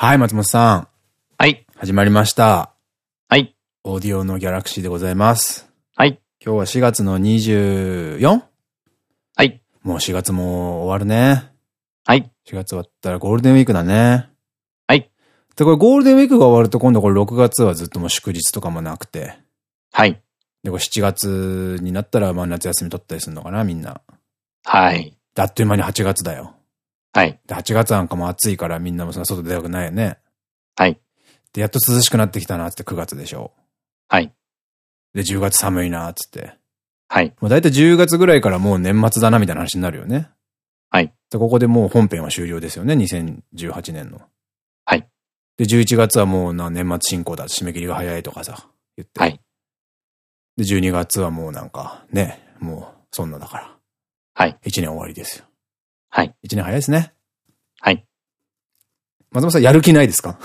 はい、松本さん。はい。始まりました。はい。オーディオのギャラクシーでございます。はい。今日は4月の 24? はい。もう4月も終わるね。はい。4月終わったらゴールデンウィークだね。はい。で、これゴールデンウィークが終わると今度これ6月はずっともう祝日とかもなくて。はい。で、これ7月になったらまあ夏休み取ったりするのかな、みんな。はい。で、あっという間に8月だよ。はい。で、8月なんかも暑いからみんなもそんな外出たくないよね。はい。で、やっと涼しくなってきたなって9月でしょ。はい。で、10月寒いなっつって。はい。もう大体10月ぐらいからもう年末だなみたいな話になるよね。はい。で、ここでもう本編は終了ですよね、2018年の。はい。で、11月はもうな、年末進行だ、締め切りが早いとかさ、言って。はい。で、12月はもうなんか、ね、もう、そんなだから。はい。1年終わりですよ。はい。1年早いですね。はい。松本さん、やる気ないですか？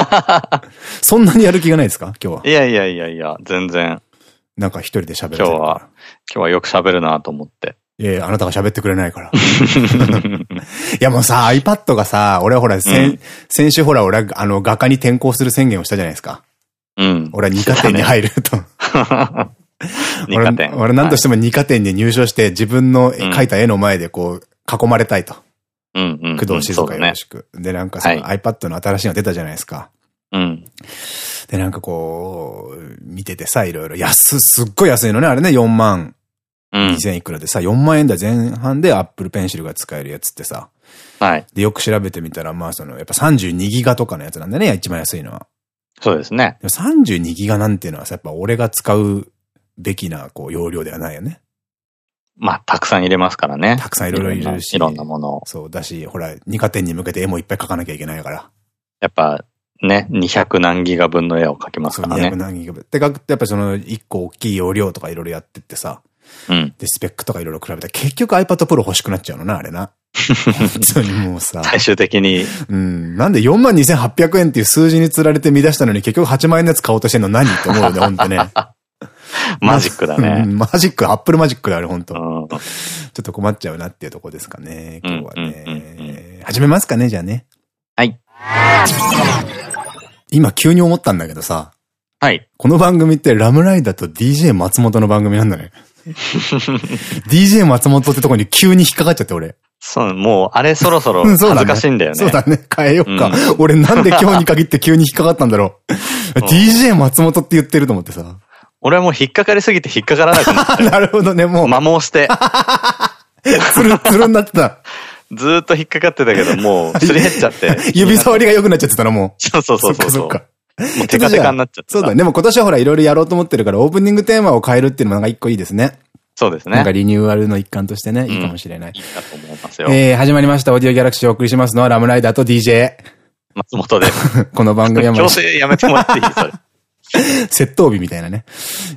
そんなにやる気がないですか？今日は。いやいやいやいや、全然、なんか一人で喋る今日は、今日はよく喋るなと思って。いやいや、あなたが喋ってくれないから。いやもうさ、iPad がさ、俺はほら、先、うん先週ほら、俺はあの、画家に転校する宣言をしたじゃないですか。うん。俺は二課点に入ると。二課点。俺、俺なんとしても二課点に入賞して、自分の描いた絵の前でこう、囲まれたいと。うんうん。工藤静香よろしく。で、なんかさ、はい iPad の新しいの出たじゃないですか。うん。で、なんかこう、見ててさ、いろいろ、安、すっごい安いのね、あれね、4万うん。2000いくらでさ、4万円台前半で Apple Pencil が使えるやつってさ、はい。で、よく調べてみたら、まあその、やっぱ32ギガとかのやつなんだね、一番安いのは。そうですね。でも32ギガなんていうのはさ、やっぱ俺が使うべきな、こう、容量ではないよね。まあ、たくさん入れますからね。たくさんいろいろ入れるしいろんなものを。そうだし、ほら、二課点に向けて絵もいっぱい描かなきゃいけないから。やっぱ、ね、200何ギガ分の絵を描きます200からね。何ギガ。で、かやっぱその、一個大きい容量とかいろいろやってってさ、うん。で、スペックとかいろいろ比べたら、結局 iPad Pro 欲しくなっちゃうのな、あれな。本当にもうさ。最終的に、うん。なんで42,800円っていう数字に釣られて見出したのに結局8万円のやつ買おうとしてんの何って思うよね、ほんとね。マジックだうね。んマジック、アップルマジックだ、あれほんと。うん。ちょっと困っちゃうなっていうとこですかね、今日はね。始めますかね、じゃあね。はい。今急に思ったんだけどさ、はい。この番組ってラムライダーと DJ 松本の番組なんだね。DJ 松本ってとこに急に引っかかっちゃって俺。そう、もう、あれそろそろ恥ずかしいんだよね。そうだね。変えようか。うん俺なんで今日に限って急に引っかかったんだろう。DJ 松本って言ってると思ってさ。俺はもう引っかかりすぎて引っかからなくなっ なるほどね、もう、摩耗して、つる、つるになってた。ずーっと引っかかってたけど、もう、すり減っちゃって。指触りが良くなっちゃってたな、もそうそうう。そうそう。そっかそっか。もうテカテカになっちゃって。そうだね。。でも今年はほら、いろいろやろうと思ってるから、オープニングテーマを変えるっていうのもなんか一個いいですね。そうですね。なんかリニューアルの一環としてね、いいかもしれない。いいかと思いますよ。えー、始まりました。オーディオギャラクシーをお送りしますのは、ラムライダーと DJ。松本です。この番組は毎強週、制やめてもらっていいそれ。窃盗日みたいなね。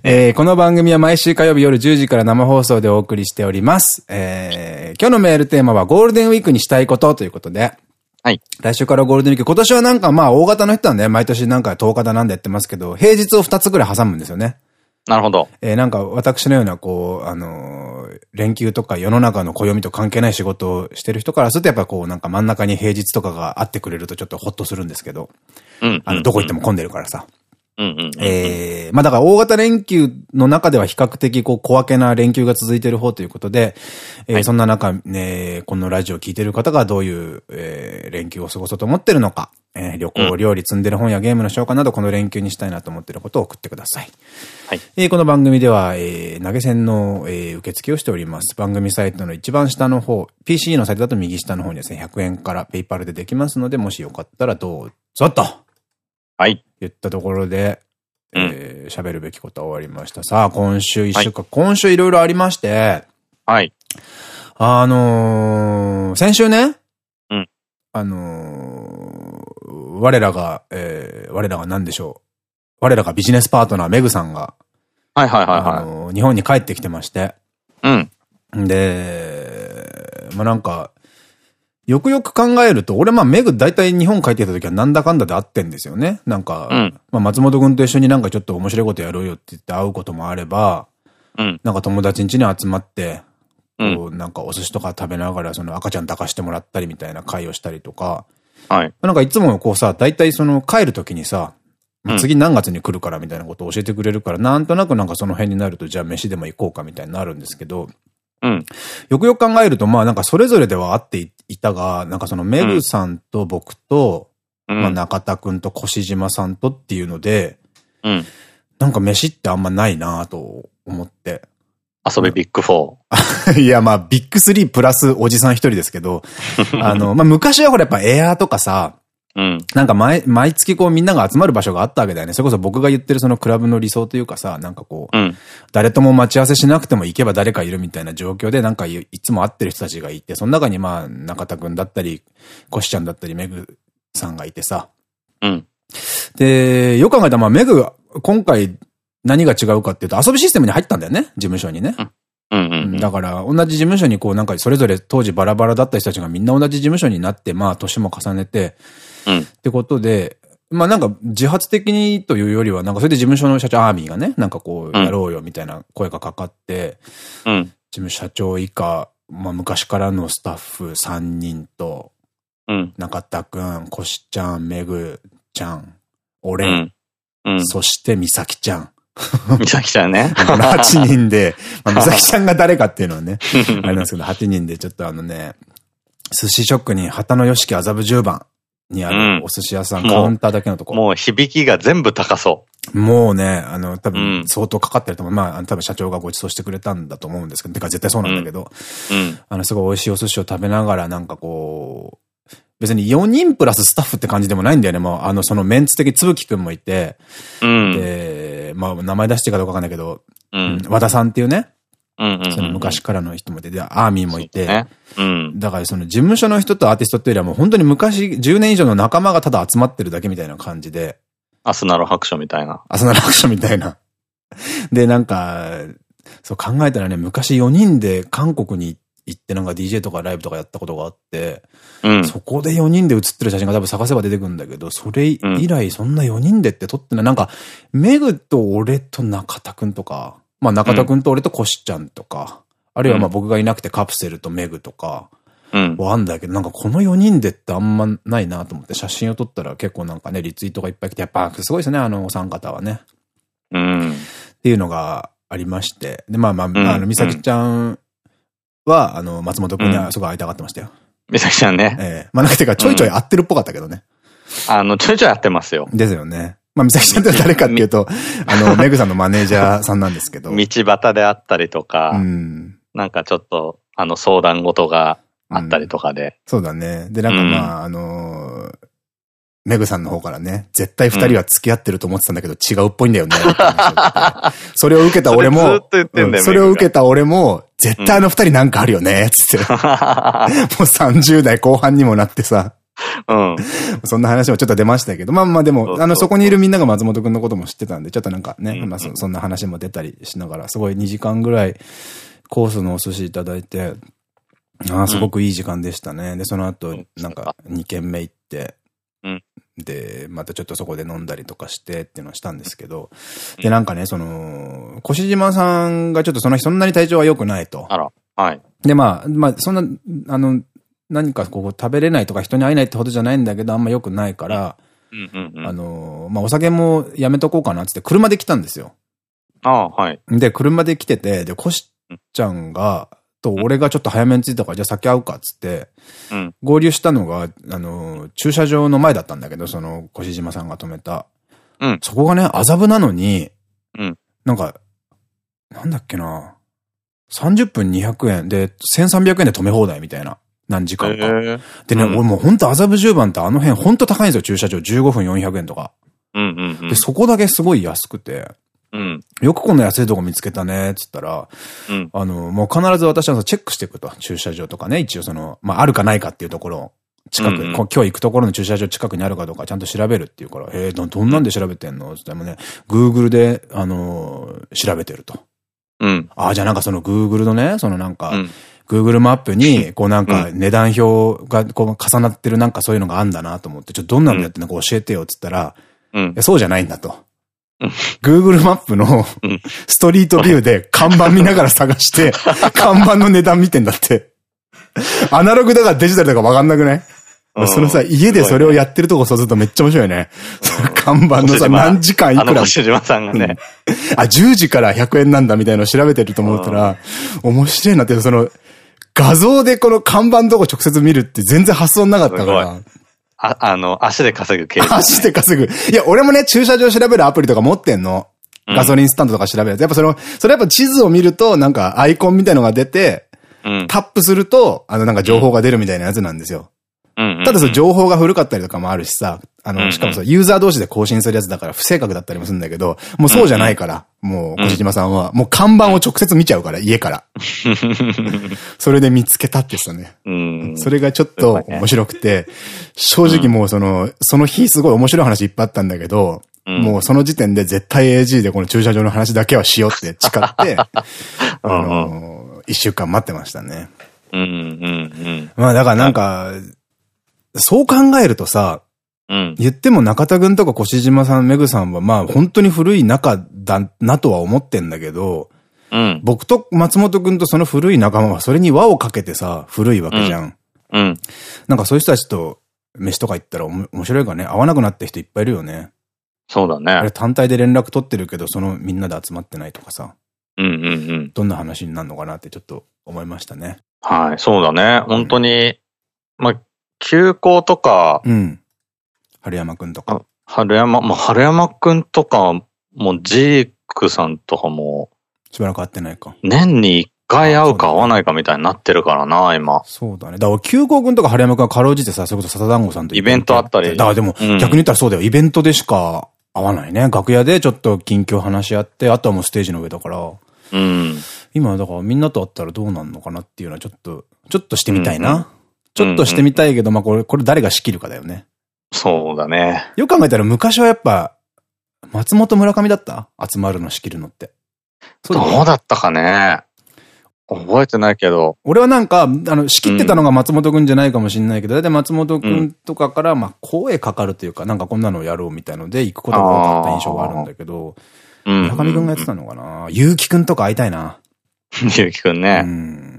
えー、この番組は毎週火曜日夜10時から生放送でお送りしております。えー、今日のメールテーマはゴールデンウィークにしたいことということで、はい。来週からゴールデンウィーク、今年はなんかまあ大型の人はね、毎年なんか10日だなんでやってますけど、平日を2つぐらい挟むんですよね。なるほど。えー、なんか私のようなこう、あのー連休とか世の中の暦と関係ない仕事をしてる人からするとやっぱこうなんか真ん中に平日とかがあってくれるとちょっとホッとするんですけど、うん。あの、どこ行っても混んでるからさ。えー、まあだから大型連休の中では比較的こう小分けな連休が続いている方ということで、えーはいそんな中ね、このラジオを聞いている方がどういう、えー連休を過ごそうと思ってるのか、えー旅行、料理、積んでる本やゲームの紹介などこの連休にしたいなと思っていることを送ってください。はい。えーこの番組では、えー投げ銭の、えー受付をしております。番組サイトの一番下の方、PC のサイトだと右下の方にですね、100円からペイパルでできますので、もしよかったらどうぞとはい。言ったところで、うんえー喋るべきことは終わりました。さあ、今週一週間、今週いろいろありまして、はい。あのー先週ね、うんあのー我らが、えー我らが何でしょう。我らがビジネスパートナー、メグさんが、はいはいはいあはのー日本に帰ってきてまして、い。うん。で、まあ、なんか、よくよく考えると、俺まあメグ大体日本帰ってきた時はなんだかんだで会ってんですよね。なんか、うんまあ松本くんと一緒になんかちょっと面白いことやろうよって言って会うこともあれば、うん。なんか友達ん家に集まって、うんこうなんかお寿司とか食べながらその赤ちゃん抱かしてもらったりみたいな会をしたりとか、はい。なんかいつもこうさ、大体その帰るときにさ、うん次何月に来るからみたいなことを教えてくれるから、なんとなくなんかその辺になると、じゃあ飯でも行こうかみたいになるんですけど、うん。よくよく考えると、まあなんかそれぞれではあっていたが、なんかそのメグさんと僕と、うん。まあ中田くんと越島さんとっていうので、うん。なんか飯ってあんまないなと思って。遊びビッグフォー。いや、まあ、ビッグスリープラスおじさん一人ですけど、あの、まあ、昔はほらやっぱエアーとかさ、うん。なんか毎、毎月こうみんなが集まる場所があったわけだよね。それこそ僕が言ってるそのクラブの理想というかさ、なんかこう、うん。誰とも待ち合わせしなくても行けば誰かいるみたいな状況で、なんかいいつも会ってる人たちがいて、その中にまあ、中田くんだったり、コシちゃんだったり、メグさんがいてさ。うん。で、よく考えたらまあ、メグ、今回何が違うかっていうと、遊びシステムに入ったんだよね、事務所にね。うん。うん。だから、同じ事務所にこう、なんかそれぞれ当時バラバラだった人たちがみんな同じ事務所になって、まあ、年も重ねて、うん。ってことで、まあなんか自発的にというよりは、なんかそれで事務所の社長アーミーがね、なんかこう、やろうよみたいな声がかかって、うん。事務社長以下、まあ昔からのスタッフ3人と、うん。中田くん、こしちゃん、めぐちゃん、俺、うん。うん。そしてみさきちゃん。みさきちゃんね。この8人で、まあ、みさきちゃんが誰かっていうのはね、あれなんですけど、8人でちょっとあのね、寿司職人、旗のよしき麻布十番にあるお寿司屋さん、うんカウンターだけのとこ。もう響きが全部高そもうね、あの、多うん分相当かかってると思う。まあ、多分社長がご馳走してくれたんだと思うんですけど、てか絶対そうなんだけど、う。うん。あの、すごい美味しいお寿司を食べながら、なんかこう、別に4人プラススタッフって感じでもないんだよね。もう、あの、そのメンツ的つぶきくんもいて、うん。で、まあ、名前出していいかどうかわかんないけど、うん。和田さんっていうね。その昔からの人もいて、で、アーミーもいて、ね。うん。だからその事務所の人とアーティストっていうよりはもう本当に昔10年以上の仲間がただ集まってるだけみたいな感じで、アスナロ白書みたいな。アスナラクションみたいな。で、なんか、そう考えたらね、昔4人で韓国に行ってなんか DJ とかライブとかやったことがあって、うん。そこで4人で写ってる写真が多分探せば出てくるんだけど、それ以来そんな4人でって撮ってない。なんか、メグと俺と中田くんとか、まあ中田くんと俺とコシちゃんとか、あるいはまあ僕がいなくてカプセルとメグとか、うん。はあんだけど、なんかこの4人でってあんまないなと思って写真を撮ったら結構なんかね、リツイートがいっぱい来て、やっぱすごいですね、あのお三方はね。うん。っていうのがありまして。で、まあまあ、んあの、美咲ちゃんは、あの、松本くんにはすごい会いたがってましたよ。みさきちゃんね。ええまあなんかてかちょいちょい会ってるっぽかったけどね。あの、ちょいちょいやってますよ。ですよね。まあ美咲ちゃんって誰かっていうと、あの、メグさんのマネージャーさんなんですけど。道端であったりとか、うん。なんかちょっと、あの、相談事があったりとかで。そうだね。で、なんかまあ、あのーメグさんの方からね、絶対二人は付き合ってると思ってたんだけど、違うっぽいんだよね。それを受けた俺も、それを受けた俺も、絶対あの二人なんかあるよね、つって。もう30代後半にもなってさ、うん。そんな話もちょっと出ましたけど、まあまあでも、あの、そこにいるみんなが松本くんのことも知ってたんで、ちょっとなんかね、うんまあそそんな話も出たりしながら、すごい2時間ぐらいコースのお寿司いただいて、ああ、すごくいい時間でしたね。で、その後、なんか2軒目行って、うんで、またちょっとそこで飲んだりとかしてっていうのをしたんですけど、で、なんかね、その、越島さんがちょっとその日そんなに体調は良くないと。あら、はい。で、まあ、まあ、そんな、あの、何かこう食べれないとか人に会えないってほどじゃないんだけど、あんま良くないから。あの、まあ、お酒もやめとこうかなって車で来たんですよ。ああ、はい。で、車で来てて、で、コシちゃんが、と俺がちょっと早めに着いたから、じゃあ先会うかっつって、うん。合流したのが、あの、駐車場の前だったんだけど、その、越島さんが止めた。うんそこがね、麻布なのに、うんなんか、なんだっけな、30分200円で、1300円で止め放題みたいな。何時間か。へでね、うん俺もうほんと麻布十番ってあの辺ほんと高いんですよ、駐車場。15分400円とか。うんうんうんで、。そこだけすごい安くて、うん。よくこんな安いとこ見つけたね、つったら、うん。あの、もう必ず私はさチェックしていくと。駐車場とかね、一応その、まあ、あるかないかっていうところを、近く、うんうんこ今日行くところの駐車場近くにあるかどうかちゃんと調べるっていうから、えー、ど、どんなんで調べてんの？つってもね、Google で、あのー調べてると。うん。ああ、じゃあなんかその Google のね、そのなんか、うん Google マップに、こうなんか値段表がこう重なってるなんかそういうのがあんだなと思って、ちょっとどんなのやってんのか教えてよっつったら、うん。そうじゃないんだとうん。Google マップのうんストリートビューで看板見ながら探して、看板の値段見てんだって。アナログだからデジタルだかわかんなくない？そのさ、家でそれをやってるとこそうするとめっちゃ面白いね。看板のさ、何時間いくら？星島さんがね。あ、10時から100円なんだみたいなのを調べてると思ったら、面白いなって、その、画像でこの看板のとこ直接見るって全然発想なかったから。あ、あの、足で稼ぐ経験、足で稼ぐ。いや、俺もね、駐車場調べるアプリとか持ってんの。ガソリンスタンドとか調べると。やっぱその、それやっぱ地図を見ると、なんかアイコンみたいのが出て、うん、タップすると、あの、なんか情報が出るみたいなやつなんですよ。ただその情報が古かったりとかもあるしさ、あの、しかもさ、ユーザー同士で更新するやつだから不正確だったりもするんだけど、もうそうじゃないから、もう、小島さんは、もう看板を直接見ちゃうから、家から。それで見つけたって言ってたね。それがちょっと面白くて、正直もうその、その日すごい面白い話いっぱいあったんだけど、もうその時点で絶対 AG でこの駐車場の話だけはしようって誓って、あの、一週間待ってましたね。まあだからなんか、そう考えるとさ、うん、言っても中田くんとか越島さん、めぐさんはまあ本当に古い仲だなとは思ってんだけど、うん、僕と松本くんとその古い仲間はそれに輪をかけてさ、古いわけじゃん。うん。うん、なんかそういう人たちと飯とか行ったら面白いかね。会わなくなった人いっぱいいるよね。そうだね。あれ単体で連絡取ってるけど、そのみんなで集まってないとかさ。うんうんうん。どんな話になるのかなってちょっと思いましたね。はい、そうだね。本当に、まあ、休校とか、うん。春山くんとか。春山、まあ、春山くんとか、もうジークさんとかも、しばらく会ってないか。年に一回会うか会わないかみたいになってるからな、今。そうだね。だから、休校くんとか春山くんはかろうじてさ、それこそ笹団子さんとイベントあったり。だからでも、逆に言ったらそうだよ。イベントでしか会わないね。楽屋でちょっと近況話し合って、あとはもうステージの上だから。うん。今、だからみんなと会ったらどうなんのかなっていうのはちょっと、ちょっとしてみたいな。うんちょっとしてみたいけど、まあこれ、これ誰が仕切るかだよね。そうだね。よく考えたら昔はやっぱ、松本村上だった？集まるの仕切るのって。どうだったかね？覚えてないけど。俺はなんか、あの、仕切ってたのが松本くんじゃないかもしれないけど、だいたい松本くんとかから、まあ、声かかるというか、なんかこんなのをやろうみたいので、行くことが多かった印象があるんだけど、村上くんがやってたのかな？結城くんとか会いたいな。結城くんね。うん。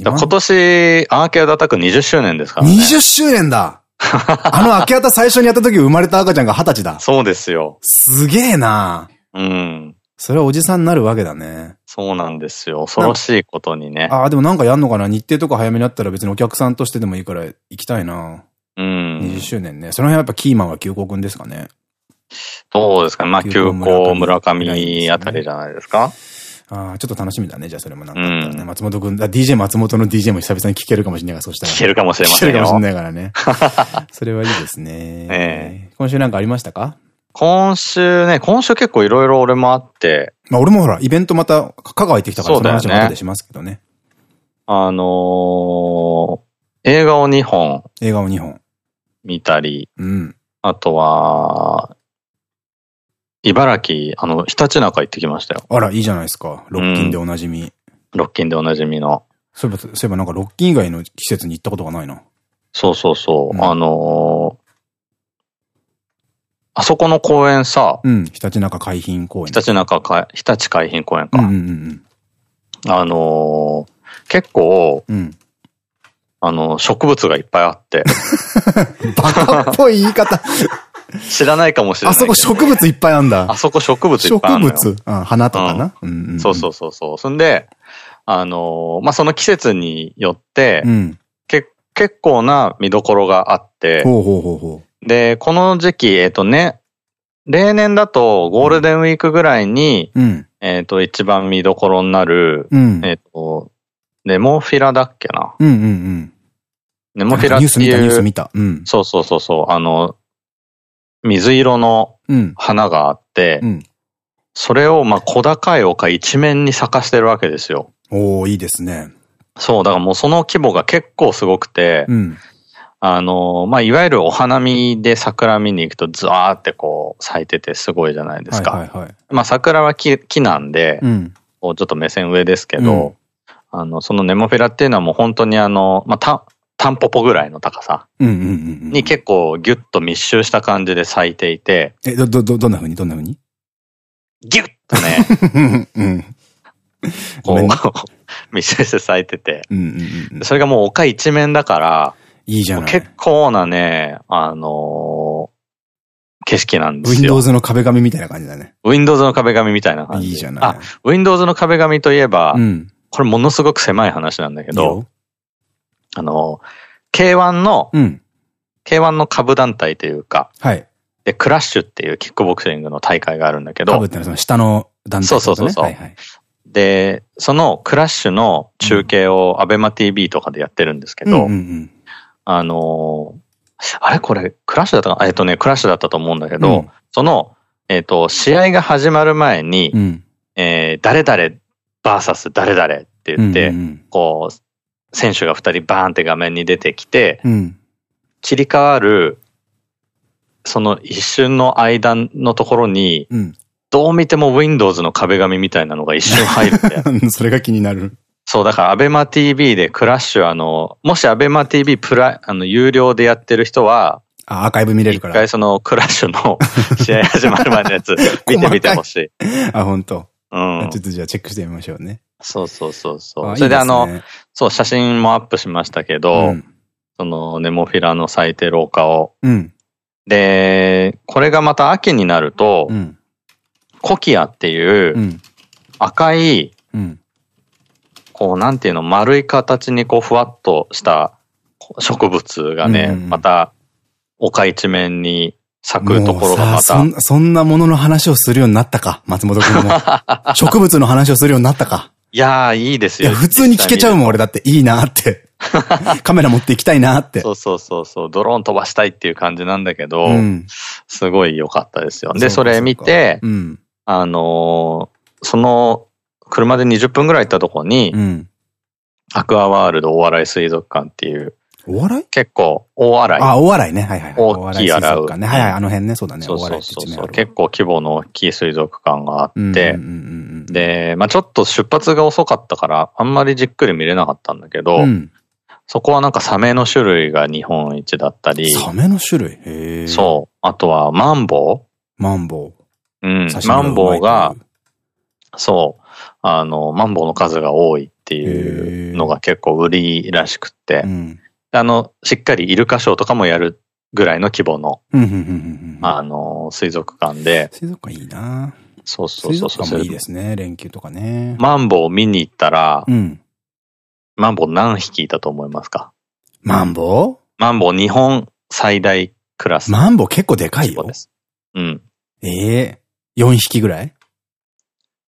今年、アーケードアタック20周年ですからね。20周年だ あのアケアタ最初にやった時生まれた赤ちゃんが20歳だ。そうですよ。すげえなうん。それはおじさんになるわけだね。そうなんですよ。恐ろしいことにね。ああ、でもなんかやんのかな？日程とか早めにあったら別にお客さんとしてでもいいから行きたいなうん。20周年ね。その辺はやっぱキーマンは急行くんですかね。そうですかね。まあ、急行村上あたりじゃないですか。ああ、ちょっと楽しみだね。じゃあそれもなんか、ね、うん、松本くん、DJ 松本の DJ も久々に聴けるかもしれないから、そしたら。聴けるかもしれませんよ。聴けるかもしれないからね。それはいいですね。えー、今週なんかありましたか？今週ね、今週結構いろいろ俺もあって。まあ俺もほら、イベントまた、香川行ってきたから、その話も後でしますけどね。あのー、映画を2本。映画を2本。見たり。うん。あとは、茨城、あの、ひたちなか行ってきましたよ。あら、いいじゃないですか。ロッキンでおなじみ。うん、ロッキンでおなじみの。そういえば、そういえばなんかロッキン以外の季節に行ったことがないな。そうそうそう。うん、あのー、あそこの公園さ。うん。ひたちなか海浜公園。ひたちなかか、ひたち海浜公園か。あのー、結構、うん、あの、植物がいっぱいあって。バカっぽい言い方。知らないかもしれない。あそこ植物いっぱいあんだ。あそこ植物いっぱいある植物？うん、花とかな？そうそうそうそう。そんで、あのー、まあ、その季節によって、うん、け結構な見どころがあって、ほうほうほうほうで、この時期、えっ、ー、とね、例年だとゴールデンウィークぐらいに、うん、えっと、一番見どころになる、うん、えっと、ネモフィラだっけな？うんうんうん。ネモフィラっていう。ニュース見た、ニュース見た。うん。そうそうそうそう。あの、水色の花があって、うん、それをまあ小高い丘一面に咲かしてるわけですよ。おおいいですね。そう、だからもうその規模が結構すごくて、うん、あの、まあ、いわゆるお花見で桜見に行くとズワーってこう咲いててすごいじゃないですか。まあ桜は木木なんで、うん、ちょっと目線上ですけど、うん、あの、そのネモフィラっていうのはもう本当にあの、まあ、た、タンポポぐらいの高さに結構ギュッと密集した感じで咲いていて。え、ど、ど、ど、どんな風に？どんな風に？ギュッとね。うん。こう、密集して咲いてて。それがもう丘一面だから、いいじゃない。結構なね、あのー、景色なんですよ。Windows の壁紙みたいな感じだね。Windows の壁紙みたいな感じ。いいじゃない。あ、Windows の壁紙といえば、うん、これものすごく狭い話なんだけど、あの、K1 の、うん、K1 の株団体というか、はい。で、クラッシュっていうキックボクシングの大会があるんだけど。株ってのはその下の団体、ね、そうそうそうそう。はいはい、で、そのクラッシュの中継をアベマ TV とかでやってるんですけど、あのー、あれこれ、クラッシュだったかえっとね、クラッシュだったと思うんだけど、うん、その、えっ、ー、と、試合が始まる前に、うん、えー、誰々バーサス誰々って言って、こう、選手が二人バーンって画面に出てきて、うん、切り替わる、その一瞬の間のところに、うん、どう見ても Windows の壁紙みたいなのが一瞬入るんで。それが気になる。そう、だから ABEMATV でクラッシュ、あの、もし ABEMATV プラ、あの、有料でやってる人は、あ、アーカイブ見れるから。一回そのクラッシュの 試合始まる前のやつ見てみてほしい。あ、本当。うん。ちょっとじゃあチェックしてみましょうね。そうそうそうそう。それであの、そう、写真もアップしましたけど、うん、そのネモフィラの咲いて廊下を。うん、で、これがまた秋になると、うんコキアっていう赤い、こうなんていうの、丸い形にこうふわっとした植物がね、また丘一面に咲くところがまたそ。そんなものの話をするようになったか、松本君も。植物の話をするようになったか。いやー、いいですよ。普通に聞けちゃうもん、俺だって。いいなって。カメラ持っていきたいなって。そうそうそうそう。ドローン飛ばしたいっていう感じなんだけど、うん、すごい良かったですよ。で、それ見て、うん、あのー、その、車で20分ぐらい行ったとこに、うん、アクアワールド大洗水族館っていう、大洗結構、大洗。あ、大洗ね。はいはい、大きい洗う。ね。はいはい、あの辺ね、そうだね。そうそうそう結構規模の大きい水族館があって、で、まあちょっと出発が遅かったから、あんまりじっくり見れなかったんだけど、うん、そこはなんかサメの種類が日本一だったり。サメの種類？へそう。あとはマンボウマンボウ。うん。マンボウが、そう、あの、マンボウの数が多いっていうのが結構売りらしくって、うん、あの、しっかりイルカショーとかもやるぐらいの規模の、あの、水族館で。水族館いいなそうそうそう。水族館もいいですね、連休とかね。マンボウを見に行ったら、うん、マンボウ何匹いたと思いますか？マンボウ？マンボウ日本最大クラス。マンボウ結構でかいよ。うん。ええ4匹ぐらい？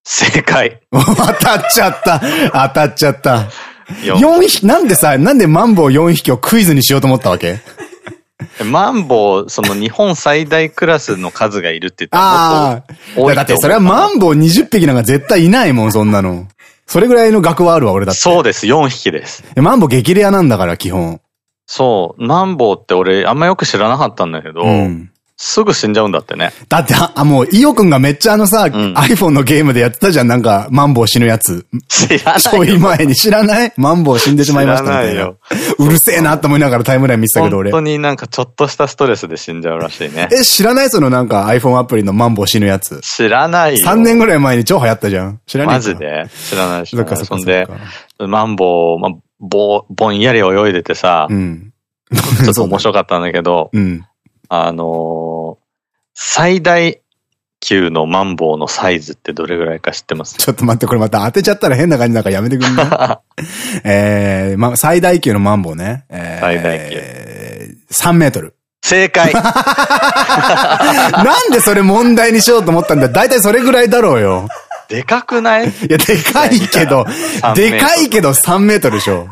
正解。当たっちゃった。当たっちゃった。4匹、なんでさ、なんでマンボウ4匹をクイズにしようと思ったわけ？マンボウ、その日本最大クラスの数がいるって言ったらああ。だってそれはマンボウ20匹なんか絶対いないもん、そんなの。それぐらいの額はあるわ、俺だって。そうです、4匹です。マンボウ激レアなんだから、基本。そう、マンボウって俺あんまよく知らなかったんだけど、うん、すぐ死んじゃうんだってね。だって、あ、もう、イオくんがめっちゃあのさ、うん、iPhone のゲームでやってたじゃん、なんか、マンボウ死ぬやつ。知らない。ちょい前に知らない？マンボウ死んでしまいましたみたいな。よ。うるせえなと思いながらタイムライン見てたけど、俺。本当になんかちょっとしたストレスで死んじゃうらしいね。え、知らない？そのなんか iPhone アプリのマンボウ死ぬやつ。知らないよ。3年ぐらい前に超流行ったじゃん。知らないマジで？知らないし。そっかそっか。そんで、マンボウ、ま、ぼ、ぼんやり泳いでてさ、うん。ちょっと面白かったんだけど、うん。あのー最大級のマンボウのサイズってどれぐらいか知ってます？ちょっと待って、これまた当てちゃったら変な感じだからやめてくんな えー、ま、最大級のマンボウね。えー、最大級。3メートル。正解 なんでそれ問題にしようと思ったんだ？だいたいそれぐらいだろうよ。でかくない？いや、でかいけど、でかいけど3メートルでしょ。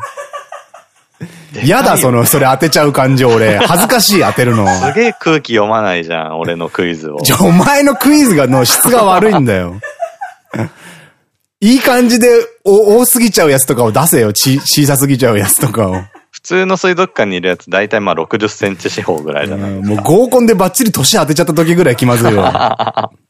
やだ、その、それ当てちゃう感じ、俺。恥ずかしい、当てるの。すげえ空気読まないじゃん、俺のクイズを。じゃ、お前のクイズが、の質が悪いんだよ。いい感じで、お、多すぎちゃうやつとかを出せよ。ち、小さすぎちゃうやつとかを。普通の水族館にいるやつ、だいたいまあ60センチ四方ぐらいじゃないもう合コンでバッチリ年当てちゃった時ぐらい気まずいよ。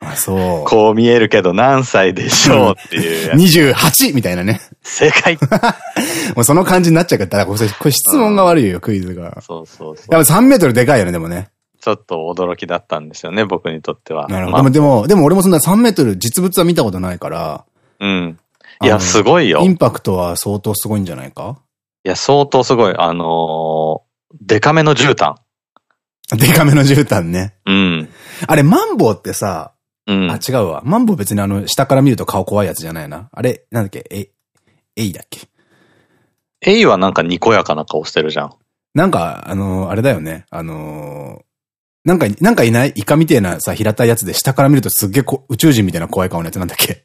あ、そう。こう見えるけど何歳でしょうっていう。28! みたいなね。正解 もうその感じになっちゃうから、これ質問が悪いよ、クイズが。そうそうそう。やっぱ3メートルでかいよね、でもね。ちょっと驚きだったんですよね、僕にとっては。なるほど。でも、でも俺もそんな3メートル実物は見たことないから。うん。いや、すごいよ。インパクトは相当すごいんじゃないか？いや、相当すごい。あのー、デカめの絨毯。デカめの絨毯ね。うん。あれ、マンボウってさ、うん、あ、違うわ。マンボウ別にあの、下から見ると顔怖いやつじゃないな。あれ、なんだっけ、え、エイだっけ？エイはなんかにこやかな顔してるじゃん。なんか、あのー、あれだよね。あのー、なんか、なんかいないイカみてえなさ、平たいやつで下から見るとすっげえ宇宙人みたいな怖い顔のやつなんだっけ？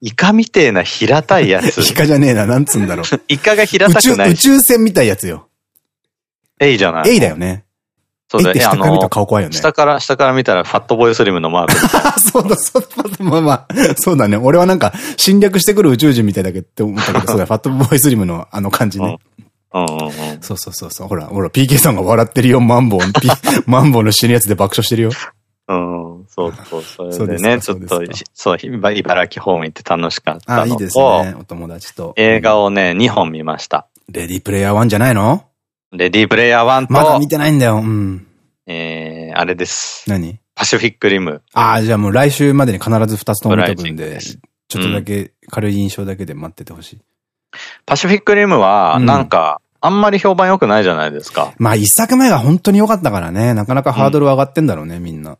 イカみてえな平たいやつ？イカじゃねえな、なんつうんだろう。イカが平たくない宇宙。宇宙船みたいやつよ。エイじゃない？エイだよね。そうだね。下から見たら顔怖いよね。下から、下から見たらファットボーイスリムのマーク。そうだ、そうだ、まあまあ、そうだね。俺はなんか侵略してくる宇宙人みたいだけって思ったけど、そうだ、ファットボーイスリムのあの感じね。そうそうそうそう。ほら、ほら、PK さんが笑ってるよ、マンボウ。マンボウの死ぬやつで爆笑してるよ。うん、そうそう、それでね、ちょっと、そう、茨城方面行って楽しかったのと。あ、いいですね、お友達と。映画をね、2本見ました。レディープレイヤー1じゃないの？レディープレイヤー1と。まだ見てないんだよ。うん。えー、あれです。何？パシフィックリム。ああ、じゃあもう来週までに必ず2つとも見とくんで、ちょっとだけ、軽い印象だけで待っててほしい。パシフィックリムは、なんか、あんまり評判良くないじゃないですか。まあ一作目が本当に良かったからね。なかなかハードル上がってんだろうね、みんな。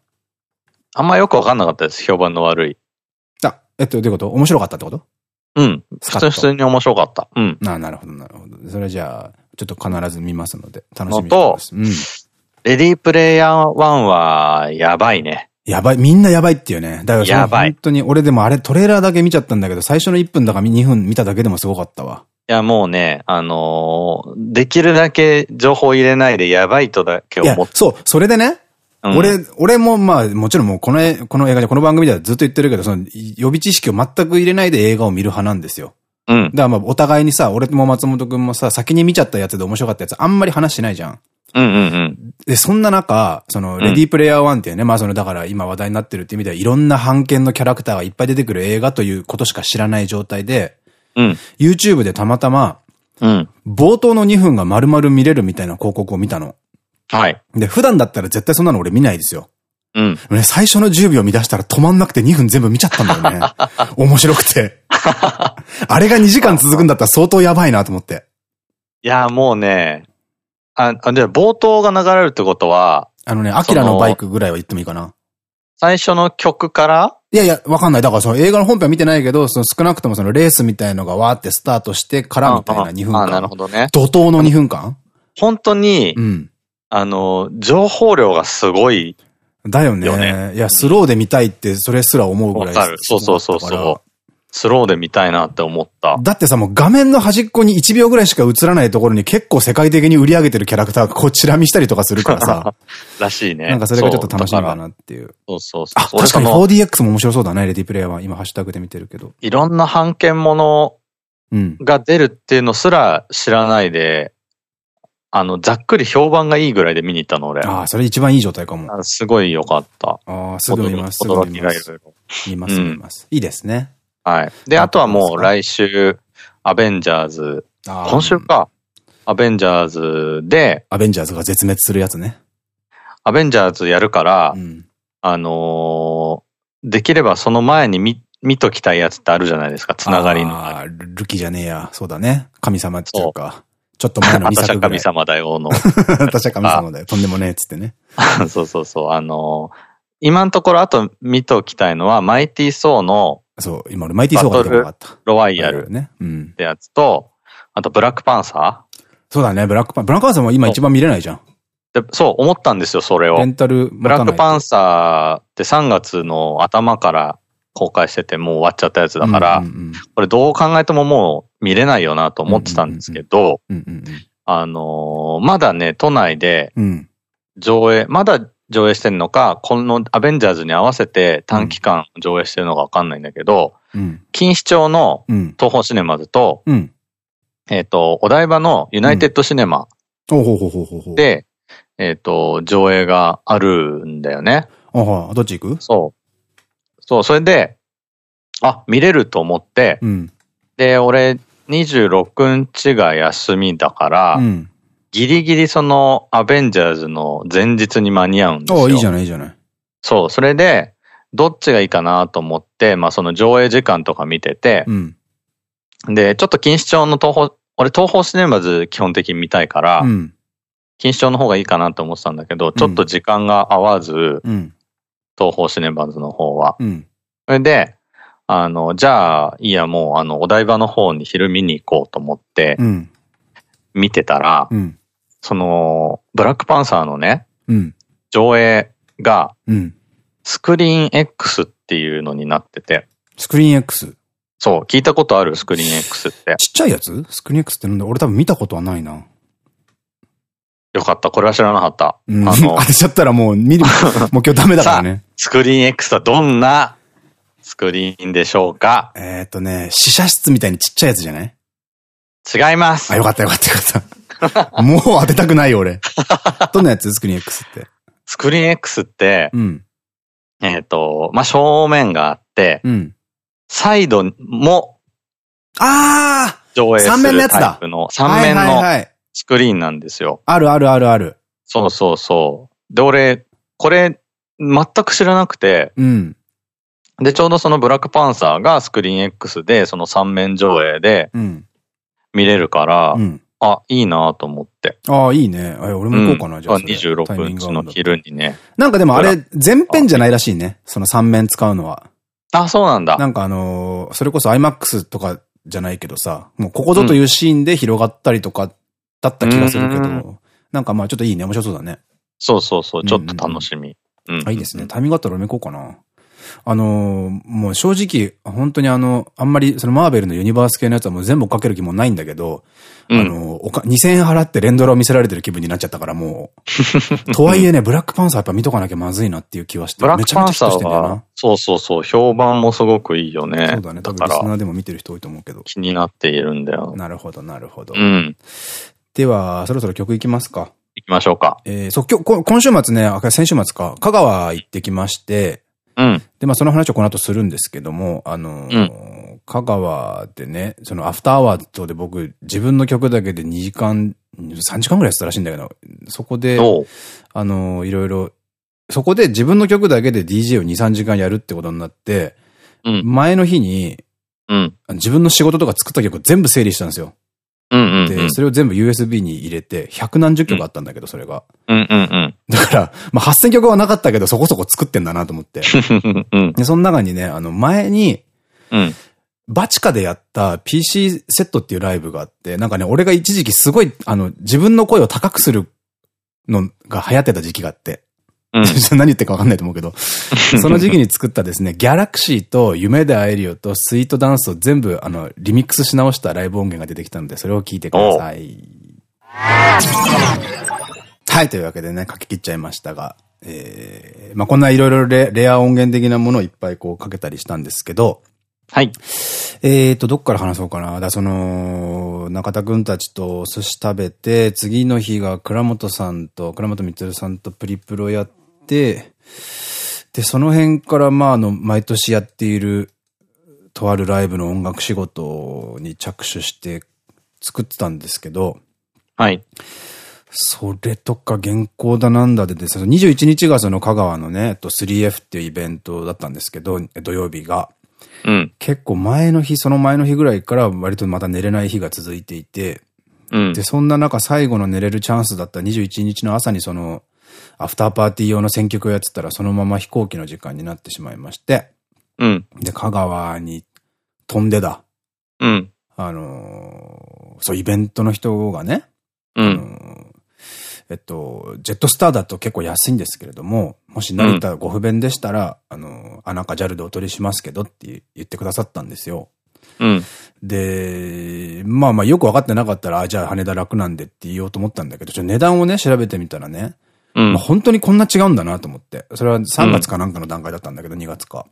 あんまよくわかんなかったです。評判の悪い。あ、えっと、どういうこと？面白かったってこと？うん。普通普通に面白かった。うん。あなるほど、なるほど。それじゃあ、ちょっと必ず見ますので、楽しみにしてます。うん。レディープレイヤー1は、やばいね。やばい。みんなやばいっていうね。だから。本当に、俺でもあれトレーラーだけ見ちゃったんだけど、最初の1分だか2分見ただけでもすごかったわ。いや、もうね、あのー、できるだけ情報入れないでやばいとだけ思って。そう、それでね、うん、俺、俺もまあ、もちろんもうこの、この映画で、この番組ではずっと言ってるけど、その予備知識を全く入れないで映画を見る派なんですよ。うん。だからまあ、お互いにさ、俺も松本くんもさ、先に見ちゃったやつで面白かったやつ、あんまり話しないじゃん。うんうんうん。で、そんな中、その、レディープレイヤー1っていうね、うん、まあその、だから今話題になってるって意味では、いろんな版権のキャラクターがいっぱい出てくる映画ということしか知らない状態で、うん。YouTube でたまたま、うん。冒頭の2分が丸々見れるみたいな広告を見たの。はい。で、普段だったら絶対そんなの俺見ないですよ。うん。ね、最初の10秒見出したら止まんなくて2分全部見ちゃったんだよね。面白くて。あれが2時間続くんだったら相当やばいなと思って。いや、もうね、あ、あ、で、冒頭が流れるってことは、あのね、アキラのバイクぐらいは言ってもいいかな。最初の曲から？いやいや、わかんない。だからその映画の本編は見てないけど、その少なくともそのレースみたいのがわーってスタートしてからみたいな2分間。あ、なるほどね。怒涛の2分間？本当に、うん。あの、情報量がすごい。だよね。いや、スローで見たいってそれすら思うぐらい。わかる。そうそうそうそう。スローで見たいなって思った。だってさ、もう画面の端っこに1秒ぐらいしか映らないところに結構世界的に売り上げてるキャラクターがこうチラ見したりとかするからさ。らしいね。なんかそれがちょっと楽しみだなっていう。そうそうそう。あ、確かに 4DX も面白そうだね、レディプレイヤーは。今ハッシュタグで見てるけど。いろんな版権ものが出るっていうのすら知らないで、あの、ざっくり評判がいいぐらいで見に行ったの、俺。ああ、それ一番いい状態かも。すごい良かった。ああ、すぐ見ます。驚きがいる。見ます、見ます。いいですね。はい。で、あとはもう来週、アベンジャーズ、今週か。アベンジャーズで、アベンジャーズが絶滅するやつね。アベンジャーズやるから、うん、あのー、できればその前に見、見ときたいやつってあるじゃないですか、つながりの。ああ、ルキじゃねえや。そうだね。神様っていうか。ちょっと前の 2作ぐらい。私は神様だよの。私は神様だよ。とんでもねえっつってね。そうそうそう。あのー、今のところあと見ときたいのは、マイティー・ソーのそう、今俺マイティーソーが出てこなかった。ロワイヤルね。うん。ってやつと、あとブラックパンサーそうだね、ブラックパン、ブラックパンサーも今一番見れないじゃん。でそう、思ったんですよ、それを。レンタル。ブラックパンサーって3月の頭から公開しててもう終わっちゃったやつだから、これどう考えてももう見れないよなと思ってたんですけど、あのー、まだね、都内で上映、まだ上映してんのか、このアベンジャーズに合わせて短期間上映してるのかわかんないんだけど、うん、錦糸町の東宝シネマズと、うん、えっと、お台場のユナイテッドシネマで、えっと、上映があるんだよね。あはどっち行く？そう。そう、それで、あ、見れると思って、うん、で、俺、26日が休みだから、うんギリギリそのアベンジャーズの前日に間に合うんですよ。ああ、いいじゃない、いいじゃない。そう、それで、どっちがいいかなと思って、まあその上映時間とか見てて、うん、で、ちょっと錦糸町の東宝、俺東方シネマズ基本的に見たいから、うん、錦糸町の方がいいかなと思ってたんだけど、ちょっと時間が合わず、うん、東方シネマズの方は。うん、それで、あの、じゃあ、いいや、もう、あの、お台場の方に昼見に行こうと思って、見てたら、うん、その、ブラックパンサーのね、うん、上映が、スクリーン X っていうのになってて。スクリーン X? そう、聞いたことあるスクリーン X って。ちっちゃいやつ？スクリーン X ってなんだ？俺多分見たことはないな。よかった。これは知らなかった。うん、あの、当てちゃったらもう見る、もう今日ダメだからね。スクリーン X はどんなスクリーンでしょうか？えっとね、試写室みたいにちっちゃいやつじゃない？違います。あ、よかったよかったよかった。もう当てたくないよ、俺。どんなやつ？スクリーン X って。スクリーン X って、うん、えっと、まあ、正面があって、うん、サイドも、ああ上映するタイプの3面のスクリーンなんですよ。あるあるあるある。そうそうそう。で、俺、これ、全く知らなくて、うん。で、ちょうどそのブラックパンサーがスクリーン X で、その3面上映で、見れるから、うん、あ、いいなと思って。ああ、いいね。あ俺も行こうかな、うん、じゃあ。26分の昼にね。なんかでもあれ、全編じゃないらしいね。その3面使うのは。あ、そうなんだ。なんかあのー、それこそ IMAX とかじゃないけどさ、もうここぞというシーンで広がったりとかだった気がするけど、うん、なんかまあちょっといいね、面白そうだね。そうそうそう、ちょっと楽しみ。あ、いいですね。タイミングあったら俺も行こうかな。あのー、もう正直、本当にあの、あんまりそのマーベルのユニバース系のやつはもう全部追っかける気もないんだけど、うん、あの、おか、2000円払って連ドラを見せられてる気分になっちゃったからもう。とはいえね、ブラックパンサーやっぱ見とかなきゃまずいなっていう気はして。ブラックパンサーは、そうそうそう、評判もすごくいいよね。そうだね、多分リスナーでも見てる人多いと思うけど。気になっているんだよ。なるほど、なるほど。うん。では、そろそろ曲いきますか。行きましょうか。えー、そう、今日、今週末ね、先週末か、香川行ってきまして、うん。で、まあその話をこの後するんですけども、あのー、うん、香川でね、そのアフターアワードで僕、自分の曲だけで2時間、3時間ぐらいやってたらしいんだけど、そこで、あのー、いろいろ、そこで自分の曲だけで DJ を2、3時間やるってことになって、うん、前の日に、うん、自分の仕事とか作った曲全部整理したんですよ。で、それを全部 USB に入れて、百何十曲あったんだけど、それが。だから、まあ、8000曲はなかったけど、そこそこ作ってんだなと思って。で、その中にね、あの、前に、うん、バチカでやった PC セットっていうライブがあって、なんかね、俺が一時期すごい、あの、自分の声を高くするのが流行ってた時期があって。うん、何言ってるかわかんないと思うけど、その時期に作ったですね、ギャラクシーと夢で会えるよとスイートダンスを全部あの、リミックスし直したライブ音源が出てきたので、それを聞いてください。はい、というわけでね、書き切っちゃいましたが、えー、まあこんないろいろレア音源的なものをいっぱいこうかけたりしたんですけど、はい。えっと、どっから話そうかな。だその、中田くんたちとお寿司食べて、次の日が倉本さんと、倉本光さんとプリプロやっ、で、その辺からまああの、毎年やっている、とあるライブの音楽仕事に着手して作ってたんですけど、はい。それとか原稿だなんだでですね、21日がその香川のね、えっと 3F っていうイベントだったんですけど、土曜日が。うん、結構前の日、その前の日ぐらいから割とまた寝れない日が続いていて、うん、で、そんな中最後の寝れるチャンスだった21日の朝にそのアフターパーティー用の選曲をやってたらそのまま飛行機の時間になってしまいまして、うん。で、香川に飛んでだ。うん。あのー、そう、イベントの人がね、うん。えっと、ジェットスターだと結構安いんですけれども、もし成田ご不便でしたら、うん、あの、あ、なんか JAL でお取りしますけどって言ってくださったんですよ。うん。で、まあまあよく分かってなかったら、あ、じゃあ羽田楽なんでって言おうと思ったんだけど、ちょ値段をね、調べてみたらね、うん、まあ本当にこんな違うんだなと思って。それは3月かなんかの段階だったんだけど、2月か。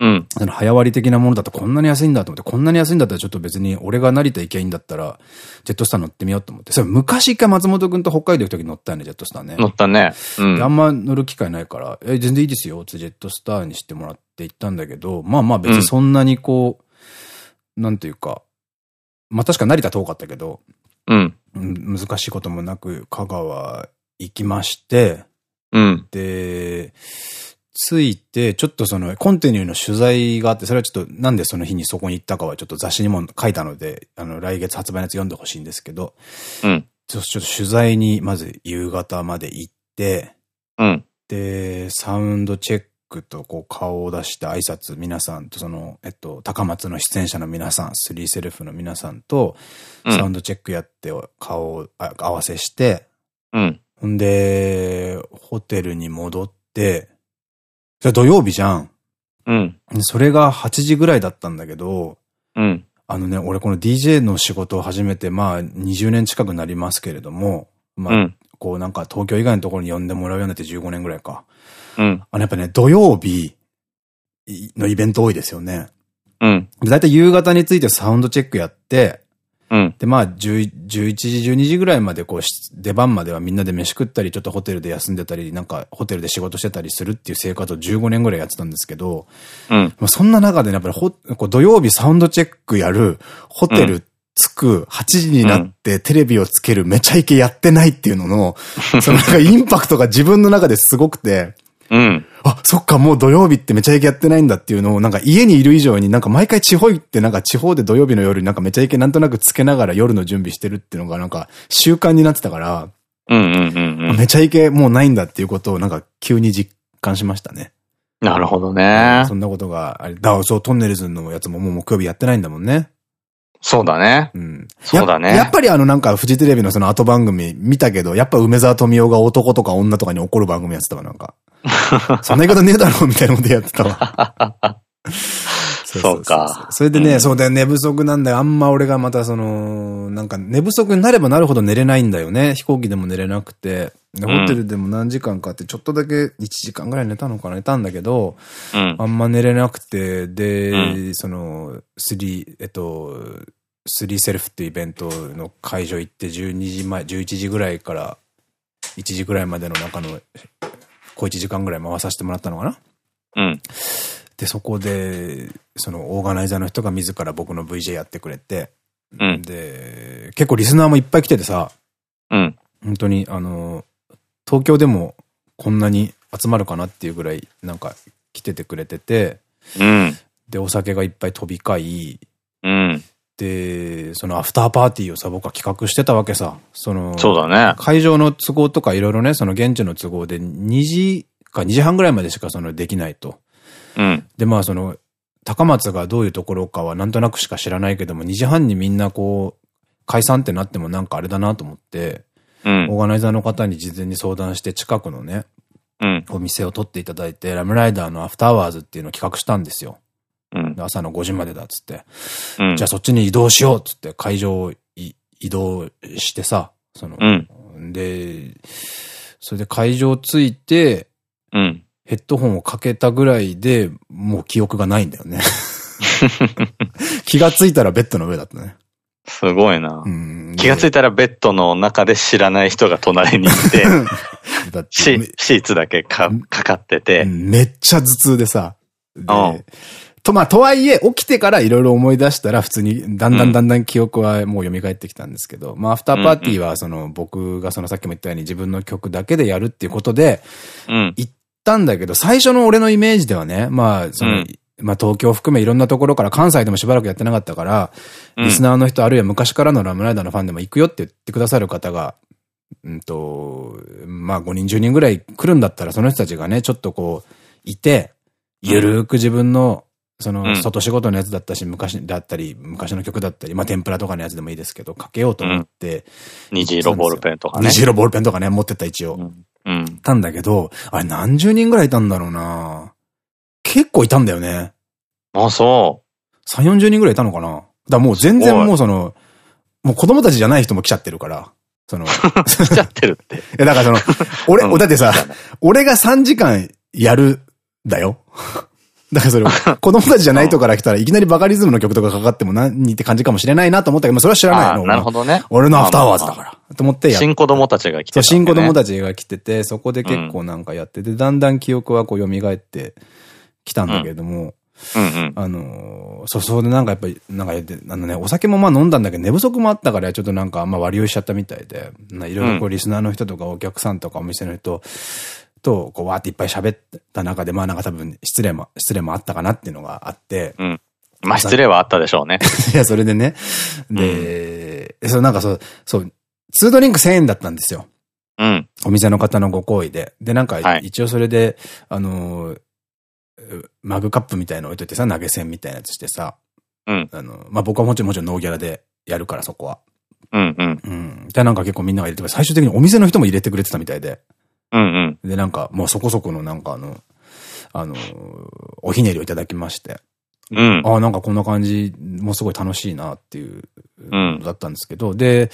うん。その早割的なものだとこんなに安いんだと思って、こんなに安いんだったらちょっと別に俺が成田行けばいいんだったら、ジェットスター乗ってみようと思って。それ昔一回松本くんと北海道行く時乗ったよね、ジェットスターね。乗ったね。うん。あんま乗る機会ないから、え、全然いいですよ、ってジェットスターにしてもらって行ったんだけど、まあまあ別にそんなにこう、うん、なんていうか、まあ確か成田遠かったけど、うん。難しいこともなく、香川行きまして、うん。で、着いて、ちょっとその、コンティニューの取材があって、それはちょっと、なんでその日にそこに行ったかはちょっと雑誌にも書いたので、あの、来月発売のやつ読んでほしいんですけど、うん。ちょっと取材にまず夕方まで行って、うん。で、サウンドチェックとこう顔を出して挨拶皆さんとその、えっと、高松の出演者の皆さん、スリーセルフの皆さんと、サウンドチェックやって顔を合わせして、うん。ほんで、ホテルに戻って、それ土曜日じゃん。うん。それが8時ぐらいだったんだけど、うん。あのね、俺この DJ の仕事を始めて、まあ20年近くなりますけれども、まあ、うん、こうなんか東京以外のところに呼んでもらうようになって15年ぐらいか。うん。あのやっぱね、土曜日のイベント多いですよね。うん。だいたい夕方についてサウンドチェックやって、うん。で、まあ、11時、12時ぐらいまでこう、出番まではみんなで飯食ったり、ちょっとホテルで休んでたり、なんかホテルで仕事してたりするっていう生活を15年ぐらいやってたんですけど、うん。そんな中でね、やっぱりほ、こう土曜日サウンドチェックやる、ホテル着く、8時になってテレビをつける、めちゃイケやってないっていうのの、そのなんかインパクトが自分の中ですごくて、うん。あ、そっか、もう土曜日ってめちゃイケやってないんだっていうのを、なんか家にいる以上になんか毎回地方行ってなんか地方で土曜日の夜になんかめちゃイケなんとなくつけながら夜の準備してるっていうのがなんか習慣になってたから、うんうんうんうん。めちゃイケもうないんだっていうことをなんか急に実感しましたね。なるほどね。そんなことがあれ、だそう、トンネルズのやつももう木曜日やってないんだもんね。そうだね。うん。そうだねや。やっぱりあのなんかフジテレビのその後番組見たけど、やっぱ梅沢富美男が男とか女とかに怒る番組やってたわ、なんか。そんな言い方ねえだろ、みたいなことやってたわ。そうか。それでね、そうだよ、寝不足なんだよ。あんま俺がまたその、なんか寝不足になればなるほど寝れないんだよね。飛行機でも寝れなくて。ホテルでも何時間かってちょっとだけ1時間ぐらい寝たのかな寝たんだけど、うん、あんま寝れなくて、で、うん、その、3、えっと、3セルフっていうイベントの会場行って12時前、11時ぐらいから1時ぐらいまでの中の小1時間ぐらい回させてもらったのかなうん。で、そこで、そのオーガナイザーの人が自ら僕の VJ やってくれて、うん。で、結構リスナーもいっぱい来ててさ、うん。本当に、あの、東京でもこんなに集まるかなっていうぐらい、なんか来ててくれてて、うん。で、お酒がいっぱい飛び交い、うん。で、そのアフターパーティーをさ、僕は企画してたわけさ。その、そうだね。会場の都合とかいろいろね、その現地の都合で2時か2時半ぐらいまでしかそのできないと。うん。で、まあその、高松がどういうところかはなんとなくしか知らないけども、2時半にみんなこう、解散ってなってもなんかあれだなと思って、うん、オーガナイザーの方に事前に相談して近くのね、うん、お店を取っていただいて、ラムライダーのアフターワーズっていうのを企画したんですよ。うん、朝の5時までだっつって。うん、じゃあそっちに移動しようっつって会場を移動してさ、その、うん、で、それで会場着いて、うん、ヘッドホンをかけたぐらいで、もう記憶がないんだよね 気がついたらベッドの上だったね。すごいな。気がついたらベッドの中で知らない人が隣にいて、シシーツだけかかかってて。めっちゃ頭痛でさ。で、と、まあ、とはいえ、起きてからいろいろ思い出したら、普通に、だんだんだんだん記憶はもう蘇ってきたんですけど、まあ、アフターパーティーは、その、僕がそのさっきも言ったように自分の曲だけでやるっていうことで、行ったんだけど、最初の俺のイメージではね、まあ、その、まあ東京含めいろんなところから関西でもしばらくやってなかったから、リスナーの人あるいは昔からのラムライダーのファンでも行くよって言ってくださる方が、うんと、まあ5人10人ぐらい来るんだったらその人たちがね、ちょっとこう、いて、ゆるーく自分のその、外仕事のやつだったし、昔だったり、昔の曲だったり、まあ、天ぷらとかのやつでもいいですけど、かけようと思って、虹色ボールペンとかね。虹色ボールペンとかね、持ってった一応。うん。たんだけど、あれ何十人ぐらいいたんだろうな結構いたんだよね。あ、そう。3、40人ぐらいいたのかなだもう全然もうその、もう子供たちじゃない人も来ちゃってるから、その。来ちゃってるって。いや、だからその、俺、だってさ、俺が3時間やる、だよ。だからそれ、子供たちじゃない人から来たらいきなりバカリズムの曲とかかかっても何って感じかもしれないなと思ったけど、それは知らないの。なるほどね。俺のアフターワーズだから。と思ってや新子供たちが来てた、新子供たちが来てて、そこで結構なんかやってて、だんだん記憶はこう蘇ってきたんだけれども、あの、そうそうでなんかやっぱり、なんか、あのね、お酒もまあ飲んだんだけど寝不足もあったからちょっとなんかあんま割り酔いしちゃったみたいで、いろいろこうリスナーの人とかお客さんとかお店の人、と、こう、わーっていっぱい喋った中で、まあなんか多分、失礼も、失礼もあったかなっていうのがあって。うん。まあ失礼はあったでしょうね。いや、それでね。で、うん、そう、なんかそう、そう、ツードリンク1000円だったんですよ。うん。お店の方のご好意で。で、なんか、一応それで、はい、あのー、マグカップみたいの置いといてさ、投げ銭みたいなやつしてさ。うん。あの、まあ、僕はもちろんもちろんノーギャラでやるから、そこは。うんうん。うん。で、なんか結構みんなが入れてくれ最終的にお店の人も入れてくれてたみたいで。うんうん。で、なんか、もうそこそこのなんかあの、あの、おひねりをいただきまして。うん。ああ、なんかこんな感じ、もうすごい楽しいなっていう、だったんですけど、うん、で、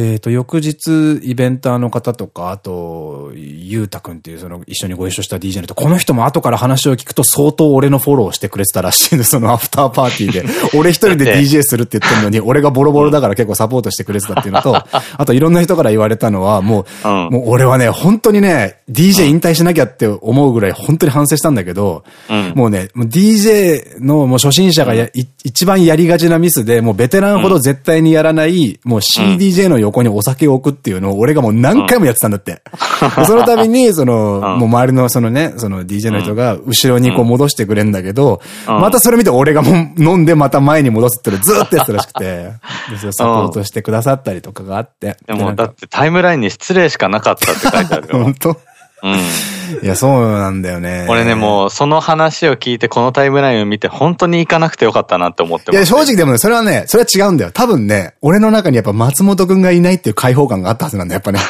えっと、翌日、イベンターの方とか、あと、ゆうたくんっていう、その、一緒にご一緒した DJ の人、この人も後から話を聞くと相当俺のフォローしてくれてたらしいんで、そのアフターパーティーで。俺一人で DJ するって言ってるのに、俺がボロボロだから結構サポートしてくれてたっていうのと、あといろんな人から言われたのは、もう、うん、もう俺はね、本当にね、DJ 引退しなきゃって思うぐらい本当に反省したんだけど、うん、もうね、DJ のもう初心者がや、一番やりがちなミスで、もうベテランほど絶対にやらない、もう CDJ の横にお酒を置くっていうのを俺がもう何回もやってたんだって。その度に、その、もう周りのそのね、その DJ の人が後ろにこう戻してくれんだけど、またそれ見て俺がもう飲んでまた前に戻すってずっとやってたらしくて、サポートしてくださったりとかがあって。でもだってタイムラインに失礼しかなかったって書いてあるよ。本当？うん。いや、そうなんだよね。俺ね、もう、その話を聞いて、このタイムラインを見て、本当に行かなくてよかったなって思ってます、いや、正直でもね、それはね、それは違うんだよ。多分ね、俺の中にやっぱ松本くんがいないっていう解放感があったはずなんだよ、やっぱね。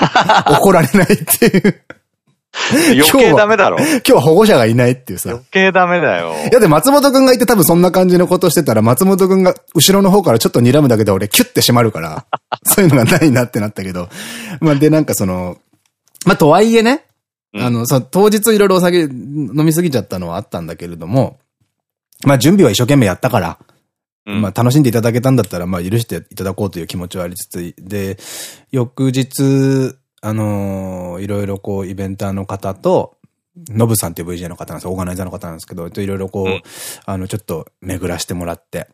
怒られないっていう。余計ダメだろ今日は保護者がいないっていうさ。余計ダメだよ。いやで松本くんがいて多分そんな感じのことしてたら、松本くんが後ろの方からちょっと睨むだけで俺キュッて閉まるから、そういうのがないなってなったけど。まあでなんかその、まあとはいえね、あの、さ、当日いろいろお酒飲みすぎちゃったのはあったんだけれども、まあ準備は一生懸命やったから、うん、まあ楽しんでいただけたんだったら、まあ許していただこうという気持ちはありつつ、で、翌日、あのー、いろいろこうイベンターの方と、ノブさんっていう VJ の方なんですよ。オーガナイザーの方なんですけど、いろいろこう、うん、あの、ちょっと巡らしてもらって、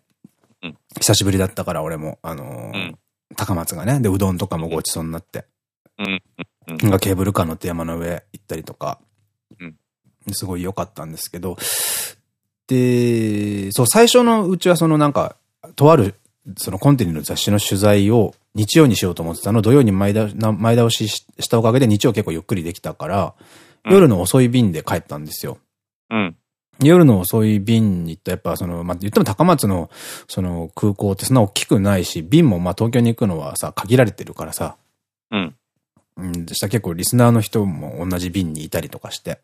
うん、久しぶりだったから俺も、あのー、高松がね、で、うどんとかもごちそうになって、がケーブルカー乗って山の上行ったりとか、すごい良かったんですけど、で、そう、最初のうちはそのなんか、とある、そのコンテニの雑誌の取材を日曜にしようと思ってたの土曜に前倒ししたおかげで日曜結構ゆっくりできたから、夜の遅い便で帰ったんですよ。うん。夜の遅い便に行ったやっぱその、まあ、言っても高松のその空港ってそんな大きくないし、便もまあ東京に行くのはさ、限られてるからさ。うん。うん、した結構リスナーの人も同じ便にいたりとかして。